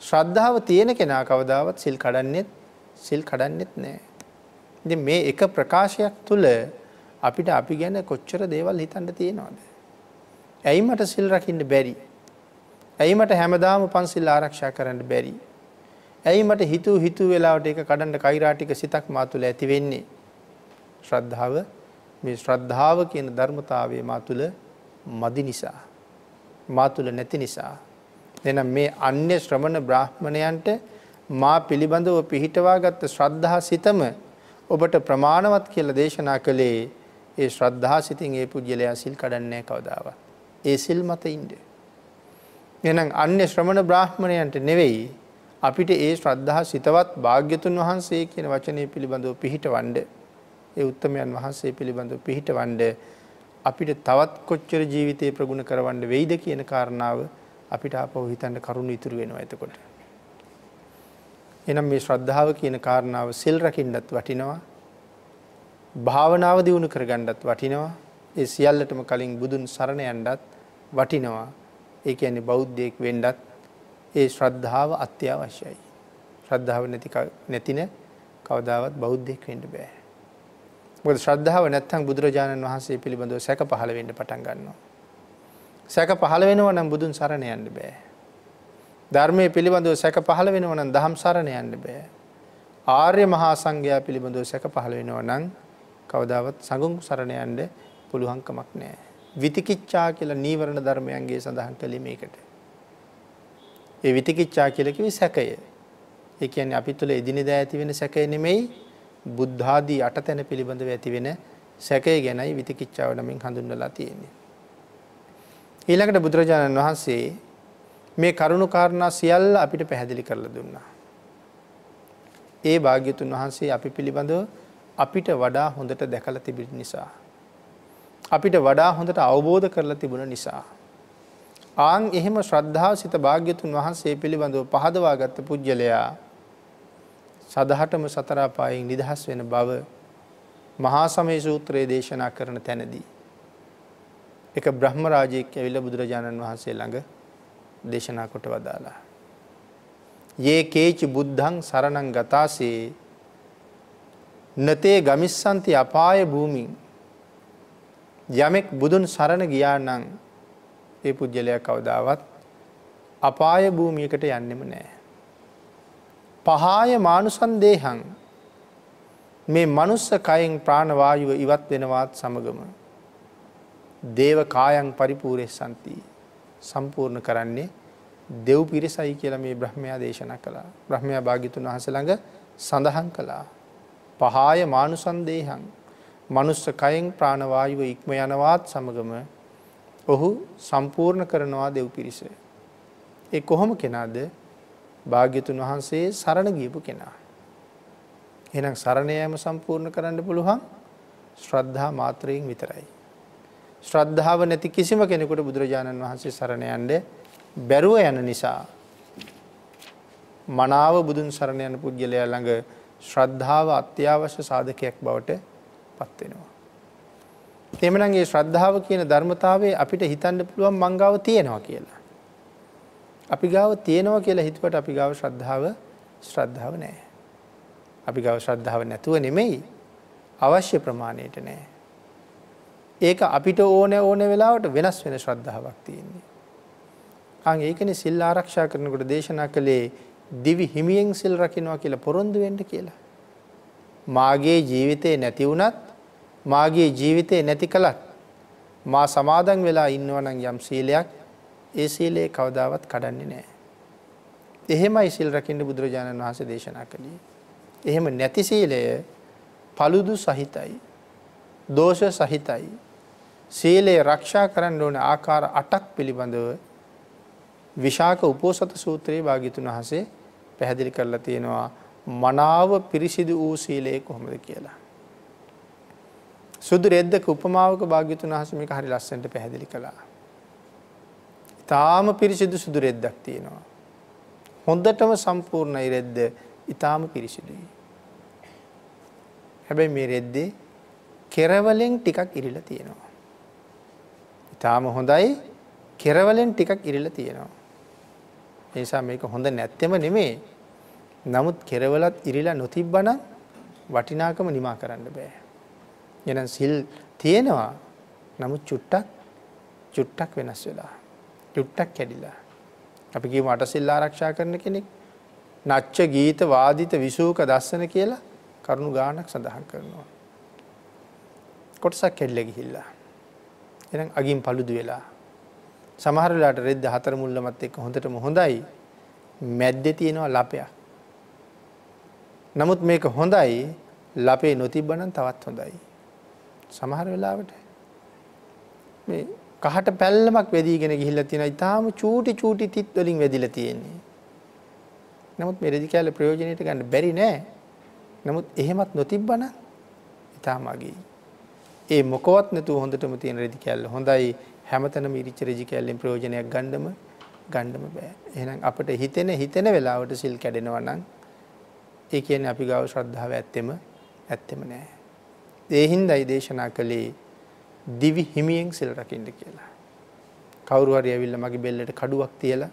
ශ්‍රද්ධාව තියෙන කෙනා කවදාවත් සිල් කඩන්නෙත් සිල් කඩන්නෙත් නෑ. ඉතින් මේ එක ප්‍රකාශයක් තුළ අපිට අපි ගැන කොච්චර දේවල් හිතන්න තියෙනවද. ඇයි මට සිල් රකින්න බැරි. ඇයි මට හැමදාම පන්සිල් ආරක්ෂා කරන්න බැරි. ඇයි මට හිතු හිතු වෙලාවට එක කඩන්ට කයිරාටික සිතක් මාතුළ ඇති වෙන්නේ. ශ්‍රද්ධාව මේ ශ්‍රද්ධාව කියන ධර්මතාවය මාතුළ මදි නිසා. මාතුළ නැති නිසා. එනම් මේ අන්‍ය ශ්‍රමණ බ්‍රාහ්මණයන්ට මා පිළිබඳව පිහිටවා ගත්ත ශ්‍රද්ධහා සිතම ඔබට ප්‍රමාණවත් කියල දේශනා කළේ ඒ ශ්‍රද්ධා සිතින් ඒ පුද්ගලයා සිල් කඩන්නේ කවදාව. ඒ සිල් මත ඉන්ඩ. එනම් අන්‍ය ශ්‍රමණ බ්‍රාහ්මණයන්ට නෙවෙයි අපිට ඒ ශ්‍රද්ධහා සිතවත් භාග්‍යතුන් වහන්සේ කියන වචනය පිළිබඳව පිහිට වන්ඩ ඒ උත්තමයන් වහන්සේ පිළිබඳව පිහිට වන්ඩ අපිට තවත් කොච්චර ජීවිතය ප්‍රගුණ කරවන්න වෙයිද කියන කාරණාව අපිට අපව හිතන්න කරුණු ඉතුරු වෙනවා ඇතකොට. එනම් මේ ශ්‍රද්ධාව කියන කාරණාව සිල් රකින්නත් වටිනවා භාවනාව දියුණු කරගන්නත් වටිනවා. ඒ සියල්ලටම කලින් බුදුන් සරණ යන්නත් වටිනවා. ඒ කියන්නේ බෞද්ධයෙක් වෙන්නත් ඒ ශ්‍රද්ධාව අත්‍යවශ්‍යයි. ශ්‍රද්ධාව නැති නැතින කවදාවත් බෞද්ධයෙක් වෙන්න බෑ. මොකද ශ්‍රද්ධාව නැත්තම් බුදුරජාණන් වහන්සේ පිළිබඳව සැක පහළ වෙන්න පටන් ගන්නවා. සැක පහළ වෙනවා නම් බුදුන් සරණ යන්න බෑ. ධර්මයේ පිළිබඳව සැක පහළ වෙනවා නම් දහම් සරණ යන්න බෑ. ආර්ය මහා සංඝයා පිළිබඳව සැක පහළ වෙනවා නම් කවදාවත් සඟුම් සරණයන්ට පුළුවන්කමක් නෑ. විතිකිච්චා කියලා නීවරණ ධර්මයන්ගේ සඳහන් කළේ මේකට. ඒ විතිකිච්චා කියලකිවි සැකය. ඒ කියන්නේ අපි තුළ එදිනෙදා ඇති වෙන සැකය නෙමෙයි බුද්ධාදී අටතැන පිළිබඳව ඇති වෙන සැකය ගැනයි විතිකිච්චාව නමින් හඳුන්වලා තියෙන්නේ. ඊළඟට බුදුරජාණන් වහන්සේ මේ කරුණු කාරණා සියල්ල අපිට පැහැදිලි කරලා දුන්නා. ඒ භාග්‍යතුන් වහන්සේ අපි පිළිබඳව අපිට වඩා හොඳට දැකලා තිබෙන නිසා. අපිට වඩා හොඳට අවබෝධ කරලා තිබුණ නිසා. ආං එහෙම ශ්‍රද්ධාව සිත භාග්‍යතුන් වහන්සේ පිළිබඳව පහදවා ගත්ත පුද්ගලයා සදහටම සතරාපායෙන් නිදහස් වෙන බව මහා සමය සූත්‍රයේ දේශනා කරන තැනදී. එක බ්‍රහ්ම රාජයෙක් ඇවිල්ල බුදුරජාණන් වහන්සේ ළඟ දේශනා කොට වදාලා. ඒ කේචි බුද්ධං සරණං ගතාසේ නතේ ගමිස්සන්ති අපාය භූමින් යමෙක් බුදුන් සරණ ගියා නම් ඒ පුද්ගලයා කවදාවත් අපාය භූමියකට යන්නෙම නෑ. පහාය මානුසන් දේහං මේ මනුස්ස කයෙන් ප්‍රාණවායුව ඉවත් වෙනවාත් සමගම දේව කායන් පරිපූරය සන්තිී සම්පූර්ණ කරන්නේ දෙව් පිරිසයි කියලා මේ බ්‍රහ්මයා දේශනා කළා. බ්‍රහ්මයා භාග්‍යතුන් වහන්සේ ළඟ සඳහන් කළා. පහාය මානුසන්දේහං මනුස්ස කයෙන් ප්‍රාණවායුව ඉක්ම යනවාත් සමගම ඔහු සම්පූර්ණ කරනවා දෙව් පිරිස. ඒ කොහොම කෙනාද භාග්‍යතුන් වහන්සේ සරණ ගියපු කෙනා. එහෙනම් සරණ යාම සම්පූර්ණ කරන්න පුළුවන් ශ්‍රද්ධා මාත්‍රයෙන් විතරයි. ශ්‍රද්ධාව නැති කිසිම කෙනෙකුට බුදුරජාණන් වහන්සේ සරණ යන්න බැරුව යන නිසා මනාව බුදුන් සරණ යන පුද්ගලයා ළඟ ශ්‍රද්ධාව අත්‍යවශ්‍ය සාධකයක් බවට පත් වෙනවා. එමනම් මේ ශ්‍රද්ධාව කියන ධර්මතාවය අපිට හිතන්න පුළුවන් මංගාව තියෙනවා කියලා. අපි ගාව තියෙනවා කියලා හිතුවට අපි ගාව ශ්‍රද්ධාව ශ්‍රද්ධාව නැහැ. අපි ගාව ශ්‍රද්ධාව නැතුව නෙමෙයි අවශ්‍ය ප්‍රමාණයට නැහැ. ඒක අපිට ඕන ඕන වෙලාවට වෙනස් වෙන ශ්‍රද්ධාවක් තියෙන්නේ. අන් ඒකනේ සිල් ආරක්ෂා කරනකොට දේශනා කළේ දිවි හිමියෙන් සිල් රකින්නවා කියලා පොරොන්දු වෙන්න කියලා. මාගේ ජීවිතේ නැති වුණත් මාගේ ජීවිතේ නැති කලත් මා සමාදන් වෙලා ඉන්නවා නම් යම් සීලයක් ඒ සීලේ කවදාවත් කඩන්නේ නැහැ. එහෙමයි සිල් රකින්න බුදුරජාණන් වහන්සේ දේශනා කළේ. එහෙම නැති සීලය paludu සහිතයි. දෝෂ සහිතයි. සීලය රක්ෂා කරන්න ඕන ආකාර අටක් පිළිබඳව විශාක උපෝසත සූත්‍රයේ භාගිතුන් වහසේ පැහැදිලි කරලා තියෙනවා මනාව පිරිසිදු වූ සීලය කොහොමද කියලා. සුදු රෙද්දක උපමාවක භාග්‍යතුන් වහන්සේ මේක හරි ලස්සනට පැහැදිලි කළා. ඊටාම පිරිසිදු සුදු රෙද්දක් තියෙනවා. හොඳටම සම්පූර්ණයි රෙද්ද ඊටාම පිරිසිදුයි. හැබැයි මේ රෙද්දේ කෙරවලෙන් ටිකක් ඉරිලා තියෙනවා. තාම හොඳයි කෙරවලෙන් ටිකක් ඉරිලා තියෙනවා. ඒ නිසා මේක හොඳ නැත්තෙම නෙමෙයි. නමුත් කෙරවලත් ඉරිලා නොතිබ්බනම් වටිනාකම නිමා කරන්න බෑ. එහෙනම් සිල් තියෙනවා. නමුත් චුට්ටක් චුට්ටක් වෙනස් වෙලා. චුට්ටක් කැඩිලා. අපි කියමු අට සිල් ආරක්ෂා කරන කෙනෙක් නච්ච ගීත වාදිත විසූක දස්සන කියලා කරුණු ගානක් සඳහන් කරනවා. කොටසක් කැඩිලා ගිහිල්ලා. එහෙනම් අගින් paludu වෙලා. සමහර වෙලාවට රෙද්ද හතර මුල්ලමත් එක්ක හොඳටම හොඳයි. මැද්දේ තියෙනවා ලපයක්. නමුත් මේක හොඳයි ලපේ නොතිබ්බනම් තවත් හොඳයි. සමහර වෙලාවට මේ කහට පැල්ලමක් වැදීගෙන ගිහිල්ලා තියෙනවා. ඊටාම චූටි චූටි තිත් වලින් වැදිලා තියෙන්නේ. නමුත් මේ රෙදි කැල ප්‍රයෝජනෙට ගන්න බැරි නෑ. නමුත් එහෙමත් නොතිබ්බනම් ඊටාම අගී. ඒ මොකවත් නැතුව හොඳටම තියෙන රෙදි කැල්ල හොඳයි හැමතැනම ඉරිච්ච රෙදි කැල්ලෙන් ප්‍රයෝජනයක් ගන්නම ගන්නම බෑ. එහෙනම් අපිට හිතෙන හිතෙන වෙලාවට සිල් කැඩෙනවා නම් ඒ කියන්නේ අපි ගාව ශ්‍රද්ධාව ඇත්තෙම ඇත්තෙම නෑ. ඒ හින්දායි දේශනා කළේ දිවි හිමියෙන් සිල් රකින්න කියලා. කවුරු හරි ඇවිල්ලා මගේ බෙල්ලට කඩුවක් තියලා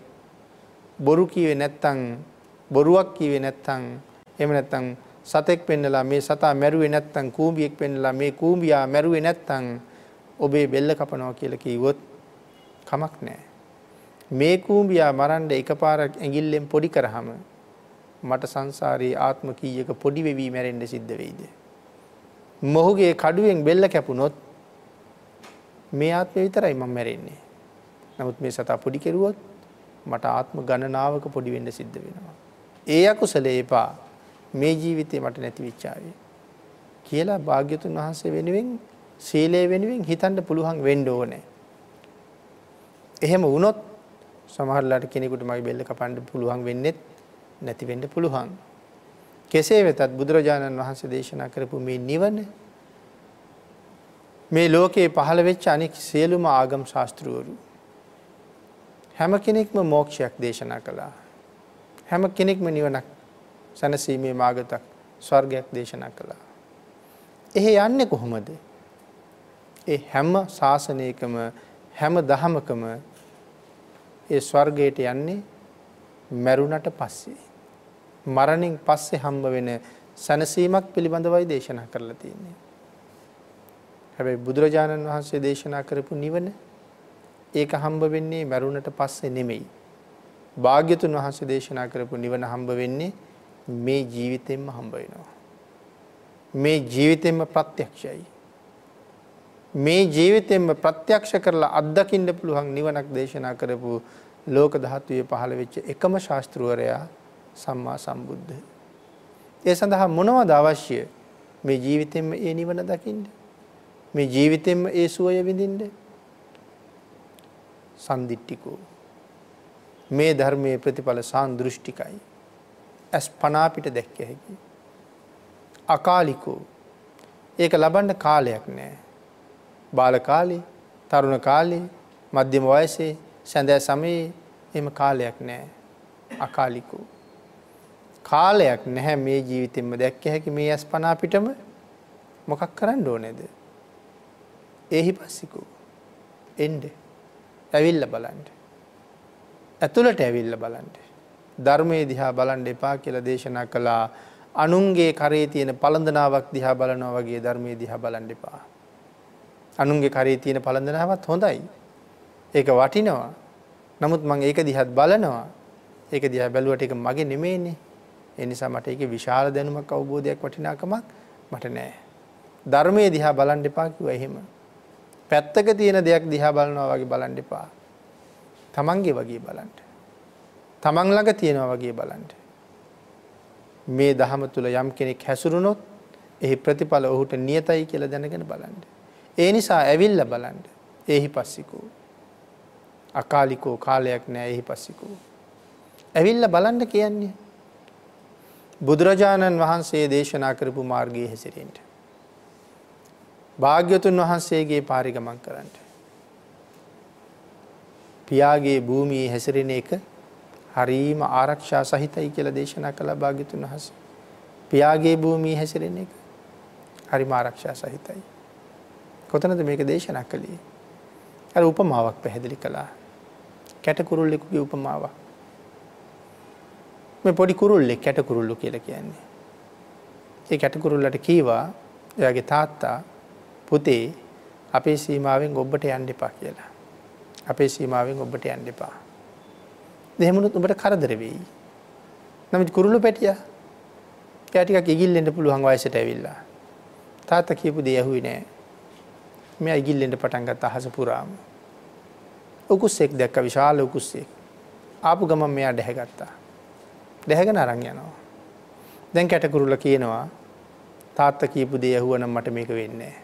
බොරු කීවේ නැත්තම් බොරුවක් කීවේ නැත්තම් එහෙම නැත්තම් සතෙක් පෙන්නලා මේ සතා මැරුවේ නැත්තම් කූඹියෙක් පෙන්නලා මේ කූඹියා මැරුවේ නැත්තම් ඔබේ බෙල්ල කපනවා කියලා කිව්වොත් කමක් නැහැ. මේ කූඹියා මරන්න එකපාරක් ඇඟිල්ලෙන් පොඩි කරාම මට සංසාරේ ආත්ම කීයක පොඩි වෙවි මැරෙන්න සිද්ධ වෙයිද? මොහුගේ කඩුවෙන් බෙල්ල කැපුණොත් මේ ආත්මේ විතරයි මම මැරෙන්නේ. නමුත් මේ සතා පොඩි කෙරුවොත් මට ආත්ම ගණනාවක පොඩි වෙන්න සිද්ධ වෙනවා. ඒ අකුසලේ එපා. මේ ජීවිතේ මට නැති විචාවේ කියලා භාග්‍යතුන් වහන්සේ වෙනුවෙන් සීලය වෙනුවෙන් හිතන්න පුළුවන් වෙන්න ඕනේ. එහෙම වුණොත් සමහරලාට කෙනෙකුට මගේ බෙල්ල කපන්න පුළුවන් වෙන්නේ නැති වෙන්න පුළුවන්. කෙසේ වෙතත් බුදුරජාණන් වහන්සේ දේශනා කරපු මේ නිවන මේ ලෝකේ පහළ වෙච්ච අනික් සියලුම ආගම් ශාස්ත්‍රවරු හැම කෙනෙක්ම මෝක්ෂයක් දේශනා කළා. හැම කෙනෙක්ම නිවනක් සැනසීමේ මාගතක් ස්වර්ගයක් දේශනා කළා. එහෙ යන්නේ කොහොමද? ඒ හැම ශාසනයකම හැම දහමකම ඒ ස්වර්ගයට යන්නේ මැරුණට පස්සේ. මරණින් පස්සේ හම්බ වෙන සැනසීමක් පිළිබඳවයි දේශනා කරලා තියෙන්නේ. හැබැයි බුදුරජාණන් වහන්සේ දේශනා කරපු නිවන ඒක හම්බ වෙන්නේ මැරුණට පස්සේ නෙමෙයි. භාග්‍යතුන් වහන්සේ දේශනා කරපු නිවන හම්බ වෙන්නේ මේ ජීවිතෙන්ම හම්බ වෙනවා. මේ ජීවිතෙන්ම ප්‍රත්‍යක්ෂයි. මේ ජීවිතෙන්ම ප්‍රත්‍යක්ෂ කරලා අත්දකින්න පුළුවන් නිවනක් දේශනා කරපු ලෝක ධාතුවේ පහළ වෙච්ච එකම ශාස්ත්‍රවරයා සම්මා සම්බුද්ධ. ඒ සඳහා මොනවද අවශ්‍ය මේ ජීවිතෙන්ම ඒ නිවන දකින්න? මේ ජීවිතෙන්ම ඒ සුවය විඳින්න? සන්දිට්ඨිකෝ මේ ධර්මයේ ප්‍රතිඵල සාන්දෘෂ්ටිකයි. ඇස් පනා පිට දැක්ක හැකි. අකාලිකෝ ඒක ලබන්න කාලයක් නෑ. බාල කාලේ, තරුණ කාලේ, මධ්‍යම වයසේ, සැඳෑ සමයේ එහෙම කාලයක් නෑ. අකාලිකෝ. කාලයක් නැහැ මේ ජීවිතෙන්ම දැක්ක හැකි මේ ඇස් පනා පිටම මොකක් කරන්න ඕනේද? ඒහි පස්සිකෝ. එන්න. ඇවිල්ලා බලන්න. ඇතුළට ඇවිල්ලා බලන්න. ධර්මයේ දිහා බලන්න එපා කියලා දේශනා කළා. අනුන්ගේ කරේ තියෙන පළඳනාවක් දිහා බලනවා වගේ ධර්මයේ දිහා බලන්න එපා. අනුන්ගේ කරේ තියෙන පළඳනාවත් හොඳයි. ඒක වටිනවා. නමුත් මම ඒක දිහාත් බලනවා. ඒක දිහා බැලුවට ඒක මගේ නෙමෙයිනේ. ඒ නිසා මට ඒකේ විශාල දැනුමක් අවබෝධයක් වටිනාකමක් මට නැහැ. ධර්මයේ දිහා බලන්න එපා කිව්වා එහෙම. පැත්තක තියෙන දෙයක් දිහා බලනවා වගේ බලන්න එපා. තමන්ගේ වගේ බලන්න. තමන් ළඟ තියෙනවා වගේ බලන්න. මේ දහම තුල යම් කෙනෙක් හැසිරුණොත් එහි ප්‍රතිඵල ඔහුට නියතයි කියලා දැනගෙන බලන්න. ඒ නිසා ඇවිල්ලා බලන්න. එහි පස්සිකෝ. අකාලිකෝ කාලයක් නෑ එහි පස්සිකෝ. ඇවිල්ලා බලන්න කියන්නේ. බුදුරජාණන් වහන්සේ දේශනා කරපු මාර්ගයේ හැසිරෙන්න. භාග්‍යතුන් වහන්සේගේ පාරිගමන් කරන්නට. පියාගේ භූමියේ හැසිරෙන එක හරීම ආරක්ෂා සහිතයි කියලා දේශනා කළා භාග්‍යතුන් වහන්සේ. පියාගේ භූමියේ හැසිරෙන එක හරිම ආරක්ෂා සහිතයි. කොතනද මේක දේශනා කළේ? අර උපමාවක් පැහැදිලි කළා. කැට කුරුල්ලෙකුගේ උපමාවක්. මේ පොඩි කුරුල්ලෙක් කැට කුරුල්ලු කියලා කියන්නේ. ඒ කැට කුරුල්ලට කීවා එයාගේ තාත්තා පුතේ අපේ සීමාවෙන් ඔබට යන්න එපා කියලා. අපේ සීමාවෙන් ඔබට යන්න එපා. එහෙමනොත් උඹට කරදර වෙයි. නමුත් කුරුළු පැටියා එයා ටිකක් ඉගිල්ලෙන්න පුළුවන් වයසට ඇවිල්ලා. තාත්තා කියපු දේ ඇහුවේ නෑ. මෙයා ඉගිල්ලෙන්න පටන් ගත්ත අහස පුරාම. උකුස්සෙක් දැක්ක විශාල උකුස්සෙක්. ආපු ගමන් මෙයා දැහැගත්තා. දැහැගෙන අරන් යනවා. දැන් කැටකුරුල්ල කියනවා තාත්තා කියපු දේ ඇහුවනම් මට මේක වෙන්නේ නෑ.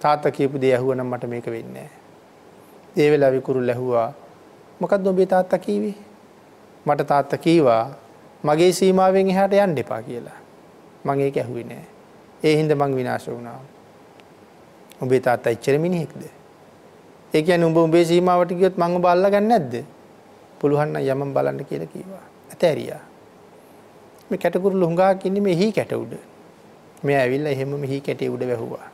තාත්තා කියපු දේ ඇහුවනම් මට මේක වෙන්නේ නෑ. ඒ වෙලාවේ කුරුල්ල ඇහුවා මොකක්ද ඔබේ තාත්තා කීවේ? මට තාත්තා කීවා මගේ සීමාවෙන් එහාට යන්න එපා කියලා. මම ඒක ඇහුවේ නෑ. ඒ හින්දා මං විනාශ වුණා. ඔබේ තාත්තා ඉච්චර මිනිහෙක්ද? ඒ කියන්නේ උඹ උඹේ සීමාවට ගියොත් මං ඔබ අල්ලගන්නේ නැද්ද? පුළුවන් නම් යමන් බලන්න කියලා කිව්වා. ඇතෑරියා. මේ කැටකුරුළු හුඟාක් ඉන්නේ මේ හී කැට උඩ. මෙයා ඇවිල්ලා එහෙමම හී කැටේ උඩ වැහුවා.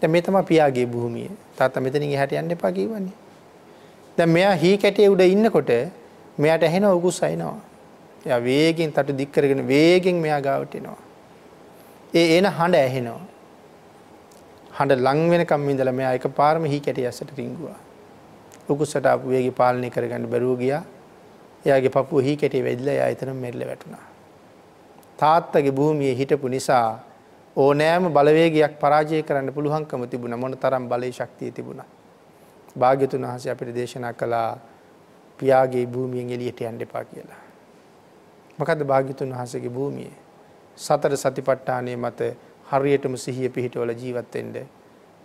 දැන් මේ තමයි පියාගේ භූමිය. තාත්තා මෙතනින් එහාට යන්න එපා කිව්වනේ. දැන් මෙයා හී කැටේ උඩ ඉන්නකොට මෙයාට ඇහෙන උකුස් අයිනවා. එයා වේගෙන් තටු දික් කරගෙන වේගෙන් මෙයා ගාවට එනවා. ඒ එන හඬ ඇහෙනවා. හඬ ලං වෙනකම් ඉඳලා මෙයා එකපාරම හී කැටේ ඇස්සට රිංගුවා. උකුස්සට ආපු වේගය පාලනය කරගන්න බැරුව ගියා. එයාගේ පපුව හී කැටේ වැදිලා එයා එතනම මෙරිලා වැටුණා. තාත්තගේ භූමියේ හිටපු නිසා ඕනෑම බලවේගයක් පරාජය කරන්න පුළුවන්කම තිබුණා මොන තරම් බලේ ශක්තිය තිබුණා. භාග්‍යතුන් වහන්සේ අපිට දේශනා කළා පියාගේ භූමියෙන් එළියට යන්න එපා කියලා. මොකද්ද භාග්‍යතුන් වහන්සේගේ භූමිය? සතර සතිපට්ඨානයේ මත හරියටම සිහිය පිහිටවල ජීවත් වෙන්න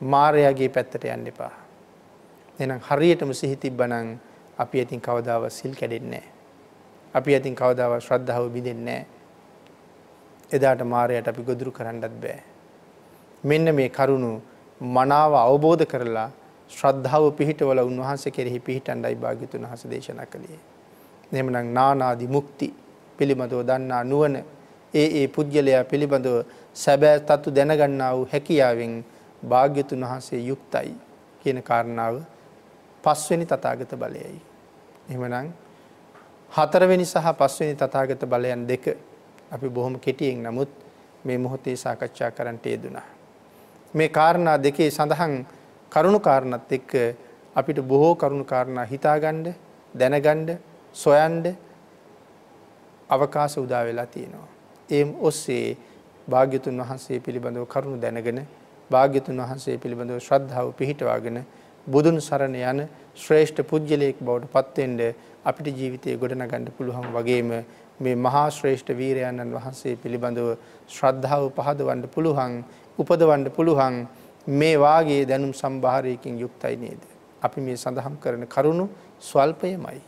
මායාගේ පැත්තට යන්න එපා. එහෙනම් හරියටම සිහි තිබ්බනම් අපි අතින් කවදාවත් සිල් කැඩෙන්නේ නැහැ. අපි අතින් කවදාවත් ශ්‍රද්ධාව බිඳෙන්නේ නැහැ. එදාට මායයට අපි ගොදුරු කරන්නත් බෑ. මෙන්න මේ කරුණු මනාව අවබෝධ කරලා ශ්‍රද්ධාව පිහිටවල උන්වහන්සේ කෙරෙහි පිහිටන්ඩයි භාග්‍යතුන් වහන්සේ දේශනා කළේ. එහෙමනම් නානාදි මුක්ති පිළිබඳව දන්නා නුවණ ඒ ඒ පුද්ගලයා පිළිබඳව සැබෑ තත්තු දැනගන්නා වූ හැකියාවෙන් භාග්‍යතුන් වහන්සේ යුක්තයි කියන කාරණාව පස්වෙනි තථාගත බලයයි. එහෙමනම් හතරවෙනි සහ පස්වෙනි තථාගත බලයන් දෙක අපි බොහොම කෙටියෙන් නමුත් මේ මොහොතේ සාකච්ඡා කරන්නට යෙදුණා. මේ කාරණා දෙකේ සඳහන් කරුණු කාරණත් එක්ක අපිට බොහෝ කරුණු කාරණා හිතාගණ්ඩ දැනගණ්ඩ සොයන්ඩ අවකාශ උදා වෙලා තියෙනවා. එම් ඔස්සේ භාග්‍යතුන් වහන්සේ පිළිබඳව කරුණු දැනගෙන භාග්‍යතුන් වහන්සේ පිළිබඳව ශ්‍රද්ධාව පිහිටවාගෙන බුදුන් සරණ යන ශ්‍රේෂ්ඨ පුද්ගලයෙක් බවට පත්වෙන්ඩ අපිට ජීවිතය ගොඩනගන්න පුළුවන් වගේම මේ මහා ශ්‍රේෂ්ඨ වීරයන්නන් වහන්සේ පිළිබඳව ශ්‍රද්ධාව පහදවන්න පුළුවන් උපදවන්න පුළුවන් මේ වාගේ දැනුම් සම්භාරයකින් යුක්තයි නේද. අපි මේ සඳහම් කරන කරුණු ස්වල්පයමයි.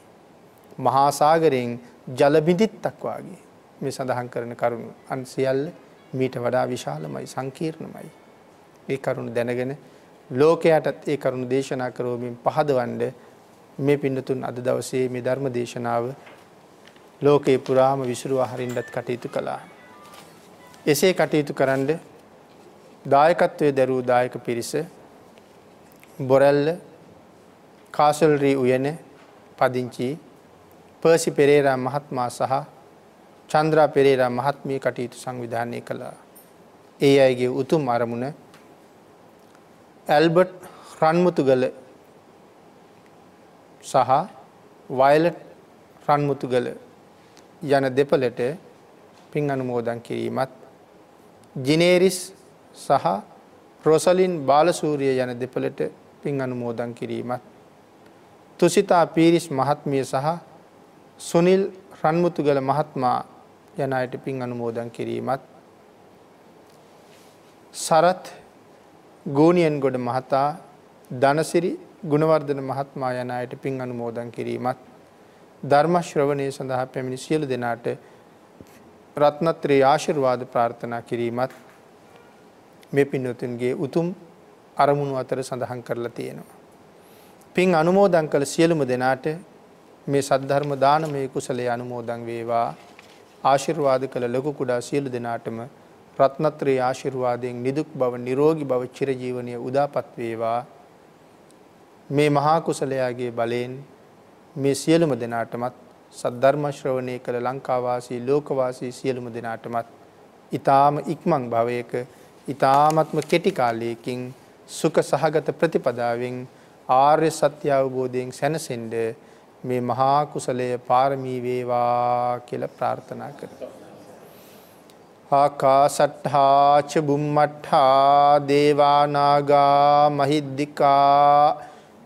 මහාසාගරයෙන් ජලබිඳිත්තක් වාගේ මේ සඳහන් කරන කරුණු අන් සියල්ල මීට වඩා විශාලමයි සංකීර්ණමයි. ඒ කරුණු දැනගෙන ලෝකයටත් ඒ කරුණු දේශනා කරෝමින් පහදවන්ඩ මේ පින්නතුන් අද දවසේ මේ ධර්ම දේශනාව ලෝකයේ පුරාම විසුරුවා හරින්ඩත් කටයුතු කළා. එසේ කටයුතු කරන්න දායකත්වය දැරූ දායක පිරිස බොරැල්ල කාසල්රී උයන පදිංචි පර්සි පෙරේරා මහත්මා සහ චන්ද්‍රා පෙරේරා මහත්මිය කටයුතු සංවිධානය කළා. ඒ අයගේ උතුම් අරමුණ ඇල්බට් රන්මුතුගල සහ වයිලට් රන්මුතුගල යන දෙපලට පින් අනුමෝදන් කිරීමත් ජිනේරිස් සහ රොසලින් බාලසූරිය යන දෙපලට පින් අනුමෝදන් කිරීමත් තුසිතා පීරිස් මහත්මිය සහ සුනිල් රන්මුතුගල මහත්මා යන අයට පින් අනුමෝදන් කිරීමත්. සරත් ගෝනියන් ගොඩ මහතා ධනසිරි ගුණවර්ධන මහත්මා යන අයට පින් අනුමෝදන් කිරීමත්. ධර්මශ්‍රවණය සඳහා පැමිණි සියලු දෙනාට රත්නත්‍රයේ ආශිර්වාද ප්‍රාර්ථනා කිරීමත් මේ පින්වතුන්ගේ උතුම් අරමුණු අතර සඳහන් කරලා තියෙනවා. පින් අනුමෝදන් කළ සියලුම දෙනාට මේ සද්ධර්ම දානමය කුසලයේ අනුමෝදන් වේවා. ආශිර්වාද කළ ලොකු කුඩා සියලු දෙනාටම රත්නත්‍රයේ ආශිර්වාදයෙන් නිදුක් බව නිරෝගී බව චිරජීවනය උදාපත් වේවා. මේ මහා කුසලයාගේ බලයෙන් මේ සියලුම දෙනාටමත් සද්ධර්ම ශ්‍රවණය කළ ලංකාවාසී ලෝකවාසී සියලුම දෙනාටමත් ඊ타ම ඉක්මන් භවයක ඊ타මත්ම කෙටි කාලයකින් සුඛ සහගත ප්‍රතිපදාවෙන් ආර්ය සත්‍ය අවබෝධයෙන් සැනසෙන්න මේ මහා කුසලය පාරමී වේවා කියලා ප්‍රාර්ථනා කරමු. ආකාසට්ඨා ච බුම්මට්ඨා දේවානාගා මහිද්దికා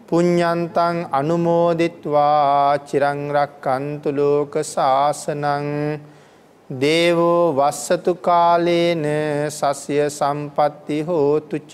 පුඤ්ඤන්තං අනුමෝදිත්වා චිරං රක්칸තු ලෝක සාසනං දේවෝ වස්සතු කාලේන සස්ය සම්පatti හෝතු ච